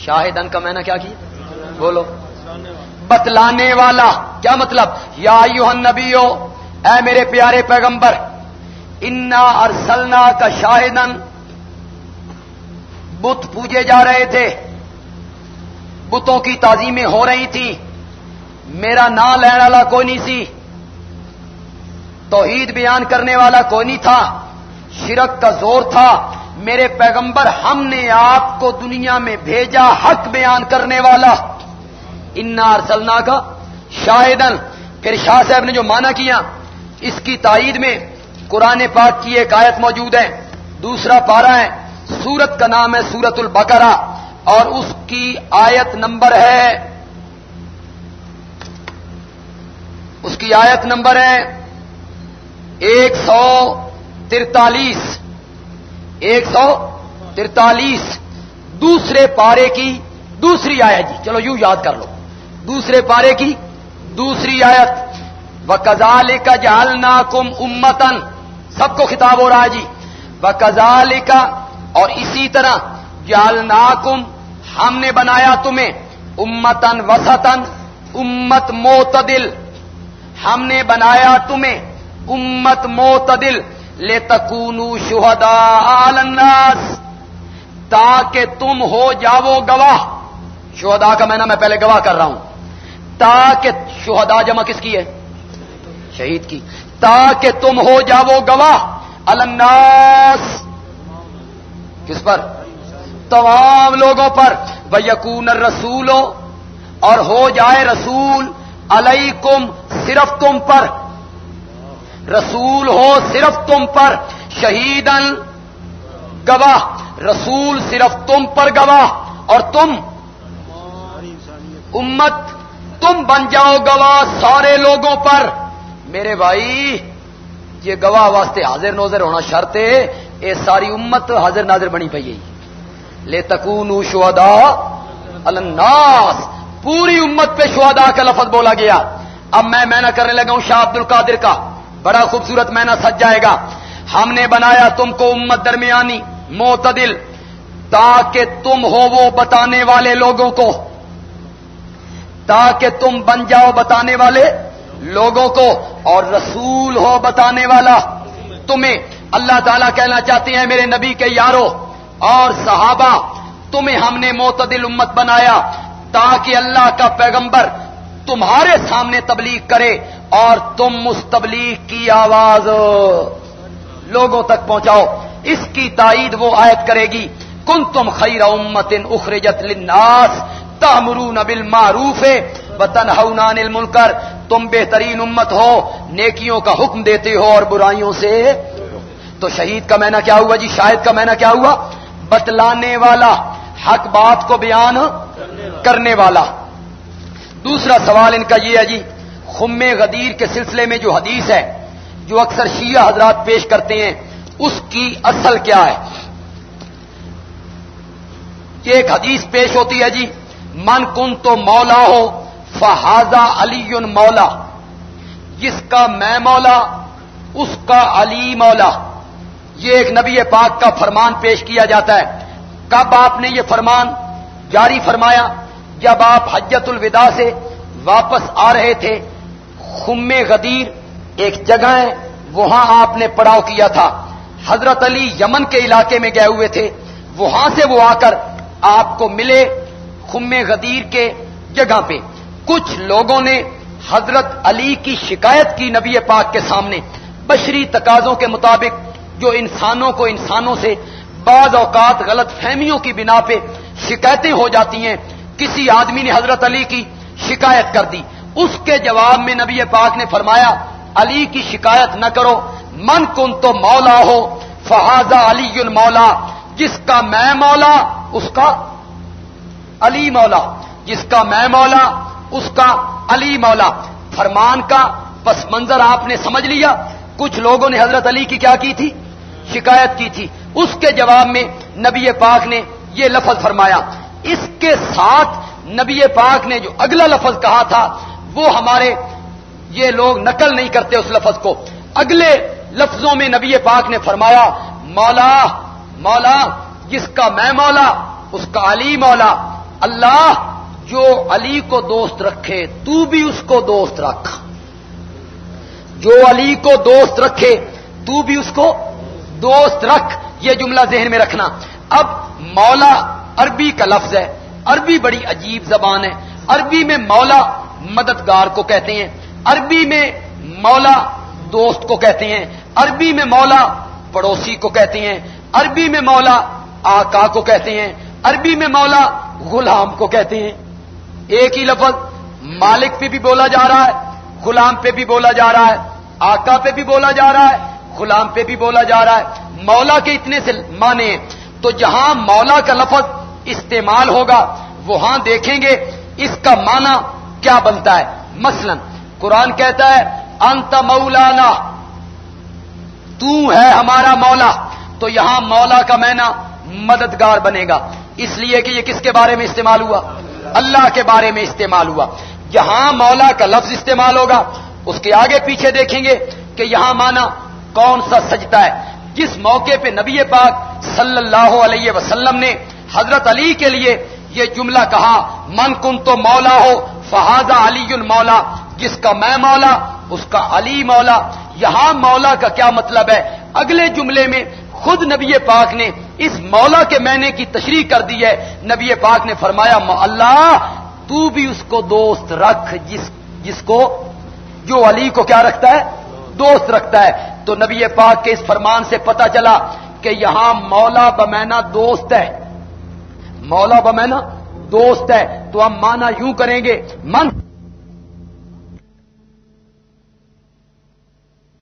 شاہدن کا مینا کیا کیا؟ بولو۔ بتلانے والا۔ کیا مطلب؟ یا نبیو اے میرے پیارے پیغمبر، انا ارسلنا کا شاہدن۔ بت پوجے جا رہے تھے۔ بتوں کی تعظیمیں ہو رہی تھی میرا نام لینے والا کوئی نہیں سی۔ توحید بیان کرنے والا کوئی نہیں تھا۔ شرک کا زور تھا۔ میرے پیغمبر ہم نے آپ کو دنیا میں بھیجا حق بیان کرنے والا۔ انا ارسلنا کا شاہدن پھر شاہ صاحب نے جو مانا کیا، اس کی تائید میں قرآن پاک کی ایک آیت موجود ہے۔ دوسرا پارا ہے، سورت کا نام ہے سورت البقرہ، اور اس کی آیت نمبر ہے۔ اس کی آیت نمبر ہے ایک سو ترتالیس۔ ایک سو ترتالیس۔ دوسرے پارے کی دوسری آیت جی۔ چلو یوں یاد کر لو۔ دوسرے پارے کی دوسری آیت۔ و کزال کا جالنا کم امتن سب کو خطاب ہو رہا ہے جی۔ و کزال کا اور اسی طرح جالناکم ہم نے بنایا تمہیں۔ امتن وسطن امت موتدل ہم نے بنایا تمہیں۔ امت موتدل لے تکونو شہدا الناس، تاکہ تم ہو جاؤ گواہ۔ شہدا کا میں نا میں پہلے گواہ کر رہا ہوں۔ تاکہ شہدا جمع کس کی ہے؟ شہید کی۔ تاکہ تم ہو جاؤ گواہ۔ الناس۔ کس پر؟ تمام لوگوں پر۔ وہ یقون رسولوں اور ہو جائے رسول علیکم صرف تم پر۔ رسول ہو صرف تم پر شہید گواہ، رسول صرف تم پر گواہ، اور تم امت، تم بن جاؤ گواہ سارے لوگوں پر۔ میرے بھائی، یہ گواہ واسطے حاضر نوزر ہونا شرط ہے یہ ساری امت حاضر ناظر بنی پی لے تکون شہدا الناس۔ پوری امت پہ شہدا کا لفظ بولا گیا۔ اب میں مینا کرنے لگا ہوں شاہ عبد القادر کا۔ بڑا خوبصورت مینا سج جائے گا۔ ہم نے بنایا تم کو امت درمیانی، معتدل، تاکہ تم ہو وہ بتانے والے لوگوں کو۔ تاکہ تم بن جاؤ بتانے والے لوگوں کو، اور رسول ہو بتانے والا۔ تمہیں اللہ تعالیٰ کہنا چاہتے ہیں، میرے نبی کے یاروں اور صحابہ، تمہیں ہم نے معتدل امت بنایا، تاکہ اللہ کا پیغمبر تمہارے سامنے تبلیغ کرے اور تم اس تبلیغ کی آواز لوگوں تک پہنچاؤ۔ اس کی تائید وہ آیت کرے گی کن تم خیر امت اخرجت للناس تامرون بالمعروف وتنهون المنکر۔ تم بہترین امت ہو، نیکیوں کا حکم دیتے ہو اور برائیوں سے۔ تو شہید کا مینا کیا ہوا جی؟ شاہد کا مینا کیا ہوا؟ بتلانے والا، حق بات کو بیان کرنے والا۔ دوسرا سوال ان کا یہ ہے جی خم غدیر کے سلسلے میں جو حدیث ہے، جو اکثر شیعہ حضرات پیش کرتے ہیں، اس کی اصل کیا ہے؟ یہ ایک حدیث پیش ہوتی ہے جی من کن تو مولا ہو، فہذا علی مولا، جس کا میں مولا، اس کا علی مولا۔ یہ ایک نبی پاک کا فرمان پیش کیا جاتا ہے۔ کب آپ نے یہ فرمان جاری فرمایا؟ جب آپ حجت الوداع سے واپس آ رہے تھے، خم غدیر ایک جگہ ہے، وہاں آپ نے پڑاؤ کیا تھا۔ حضرت علی یمن کے علاقے میں گئے ہوئے تھے۔ وہاں سے وہ آ کر آپ کو ملے خم غدیر کے جگہ پہ۔ کچھ لوگوں نے حضرت علی کی شکایت کی نبی پاک کے سامنے۔ بشری تقاضوں کے مطابق جو انسانوں کو انسانوں سے بعض اوقات غلط فہمیوں کی بنا پہ شکایتیں ہو جاتی ہیں کسی آدمی نے حضرت علی کی شکایت کر دی۔ اس کے جواب میں نبی پاک نے فرمایا، علی کی شکایت نہ کرو، من کن تو مولا ہو، فہذا علی مولا جس کا میں مولا، اس کا علی مولا، جس کا میں مولا، اس کا علی مولا۔ فرمان کا پس منظر آپ نے سمجھ لیا، کچھ لوگوں نے حضرت علی کی کیا کی تھی؟ شکایت کی تھی۔ اس کے جواب میں نبی پاک نے یہ لفظ فرمایا اس کے ساتھ نبی پاک نے جو اگلا لفظ کہا تھا، وہ ہمارے یہ لوگ نقل نہیں کرتے اس لفظ کو۔ اگلے لفظوں میں نبی پاک نے فرمایا، مولا مولا، جس کا میں مولا، اس کا علی مولا۔ اللہ جو علی کو دوست رکھے، تو بھی اس کو دوست رکھ۔ جو علی کو دوست رکھے، تو بھی اس کو دوست رکھ۔ یہ جملہ ذہن میں رکھنا۔ اب مولا عربی کا لفظ ہے، عربی بڑی عجیب زبان ہے۔ عربی میں مولا مددگار کو کہتے ہیں، عربی میں مولا دوست کو کہتے ہیں، عربی میں مولا پڑوسی کو کہتے ہیں، عربی میں مولا آقا کو کہتے ہیں، عربی میں مولا غلام کو کہتے ہیں۔ ایک ہی لفظ، مالک پہ بھی بولا جا رہا ہے، غلام پہ بھی بولا جا رہا ہے، آقا پہ بھی بولا جا رہا ہے، غلام پہ بھی بولا جا رہا ہے۔ مولا کے اتنے سے مانے تو جہاں مولا کا لفظ استعمال ہوگا، وہاں دیکھیں گے اس کا معنی کیا بنتا ہے۔ مثلا، قرآن کہتا ہے، انت مولانا، تو ہے ہمارا مولا۔ تو یہاں مولا کا مینا مددگار بنے گا۔ اس لیے کہ یہ کس کے بارے میں استعمال ہوا؟ اللہ کے بارے میں استعمال ہوا۔ جہاں مولا کا لفظ استعمال ہوگا۔ اس کے آگے پیچھے دیکھیں گے کہ یہاں مانا کون سا سجتا ہے۔ جس موقع پہ نبی پاک صلی اللہ علیہ وسلم نے حضرت علی کے لیے یہ جملہ کہا، من کن تو مولا ہو، فہذا علی المولا، جس کا میں مولا، اس کا علی مولا. یہاں مولا کا کیا مطلب ہے؟ اگلے جملے میں خود نبی پاک نے اس مولا کے معنی کی تشریح کر دی ہے۔ نبی پاک نے فرمایا اللہ، تو بھی اس کو دوست رکھ، جس جس کو، جو علی کو کیا رکھتا ہے؟ دوست رکھتا ہے۔ تو نبی پاک کے اس فرمان سے پتا چلا کہ یہاں مولا بمینا دوست ہے۔ مولا بمینا دوست ہے تو ہم مانا یوں کریں گے من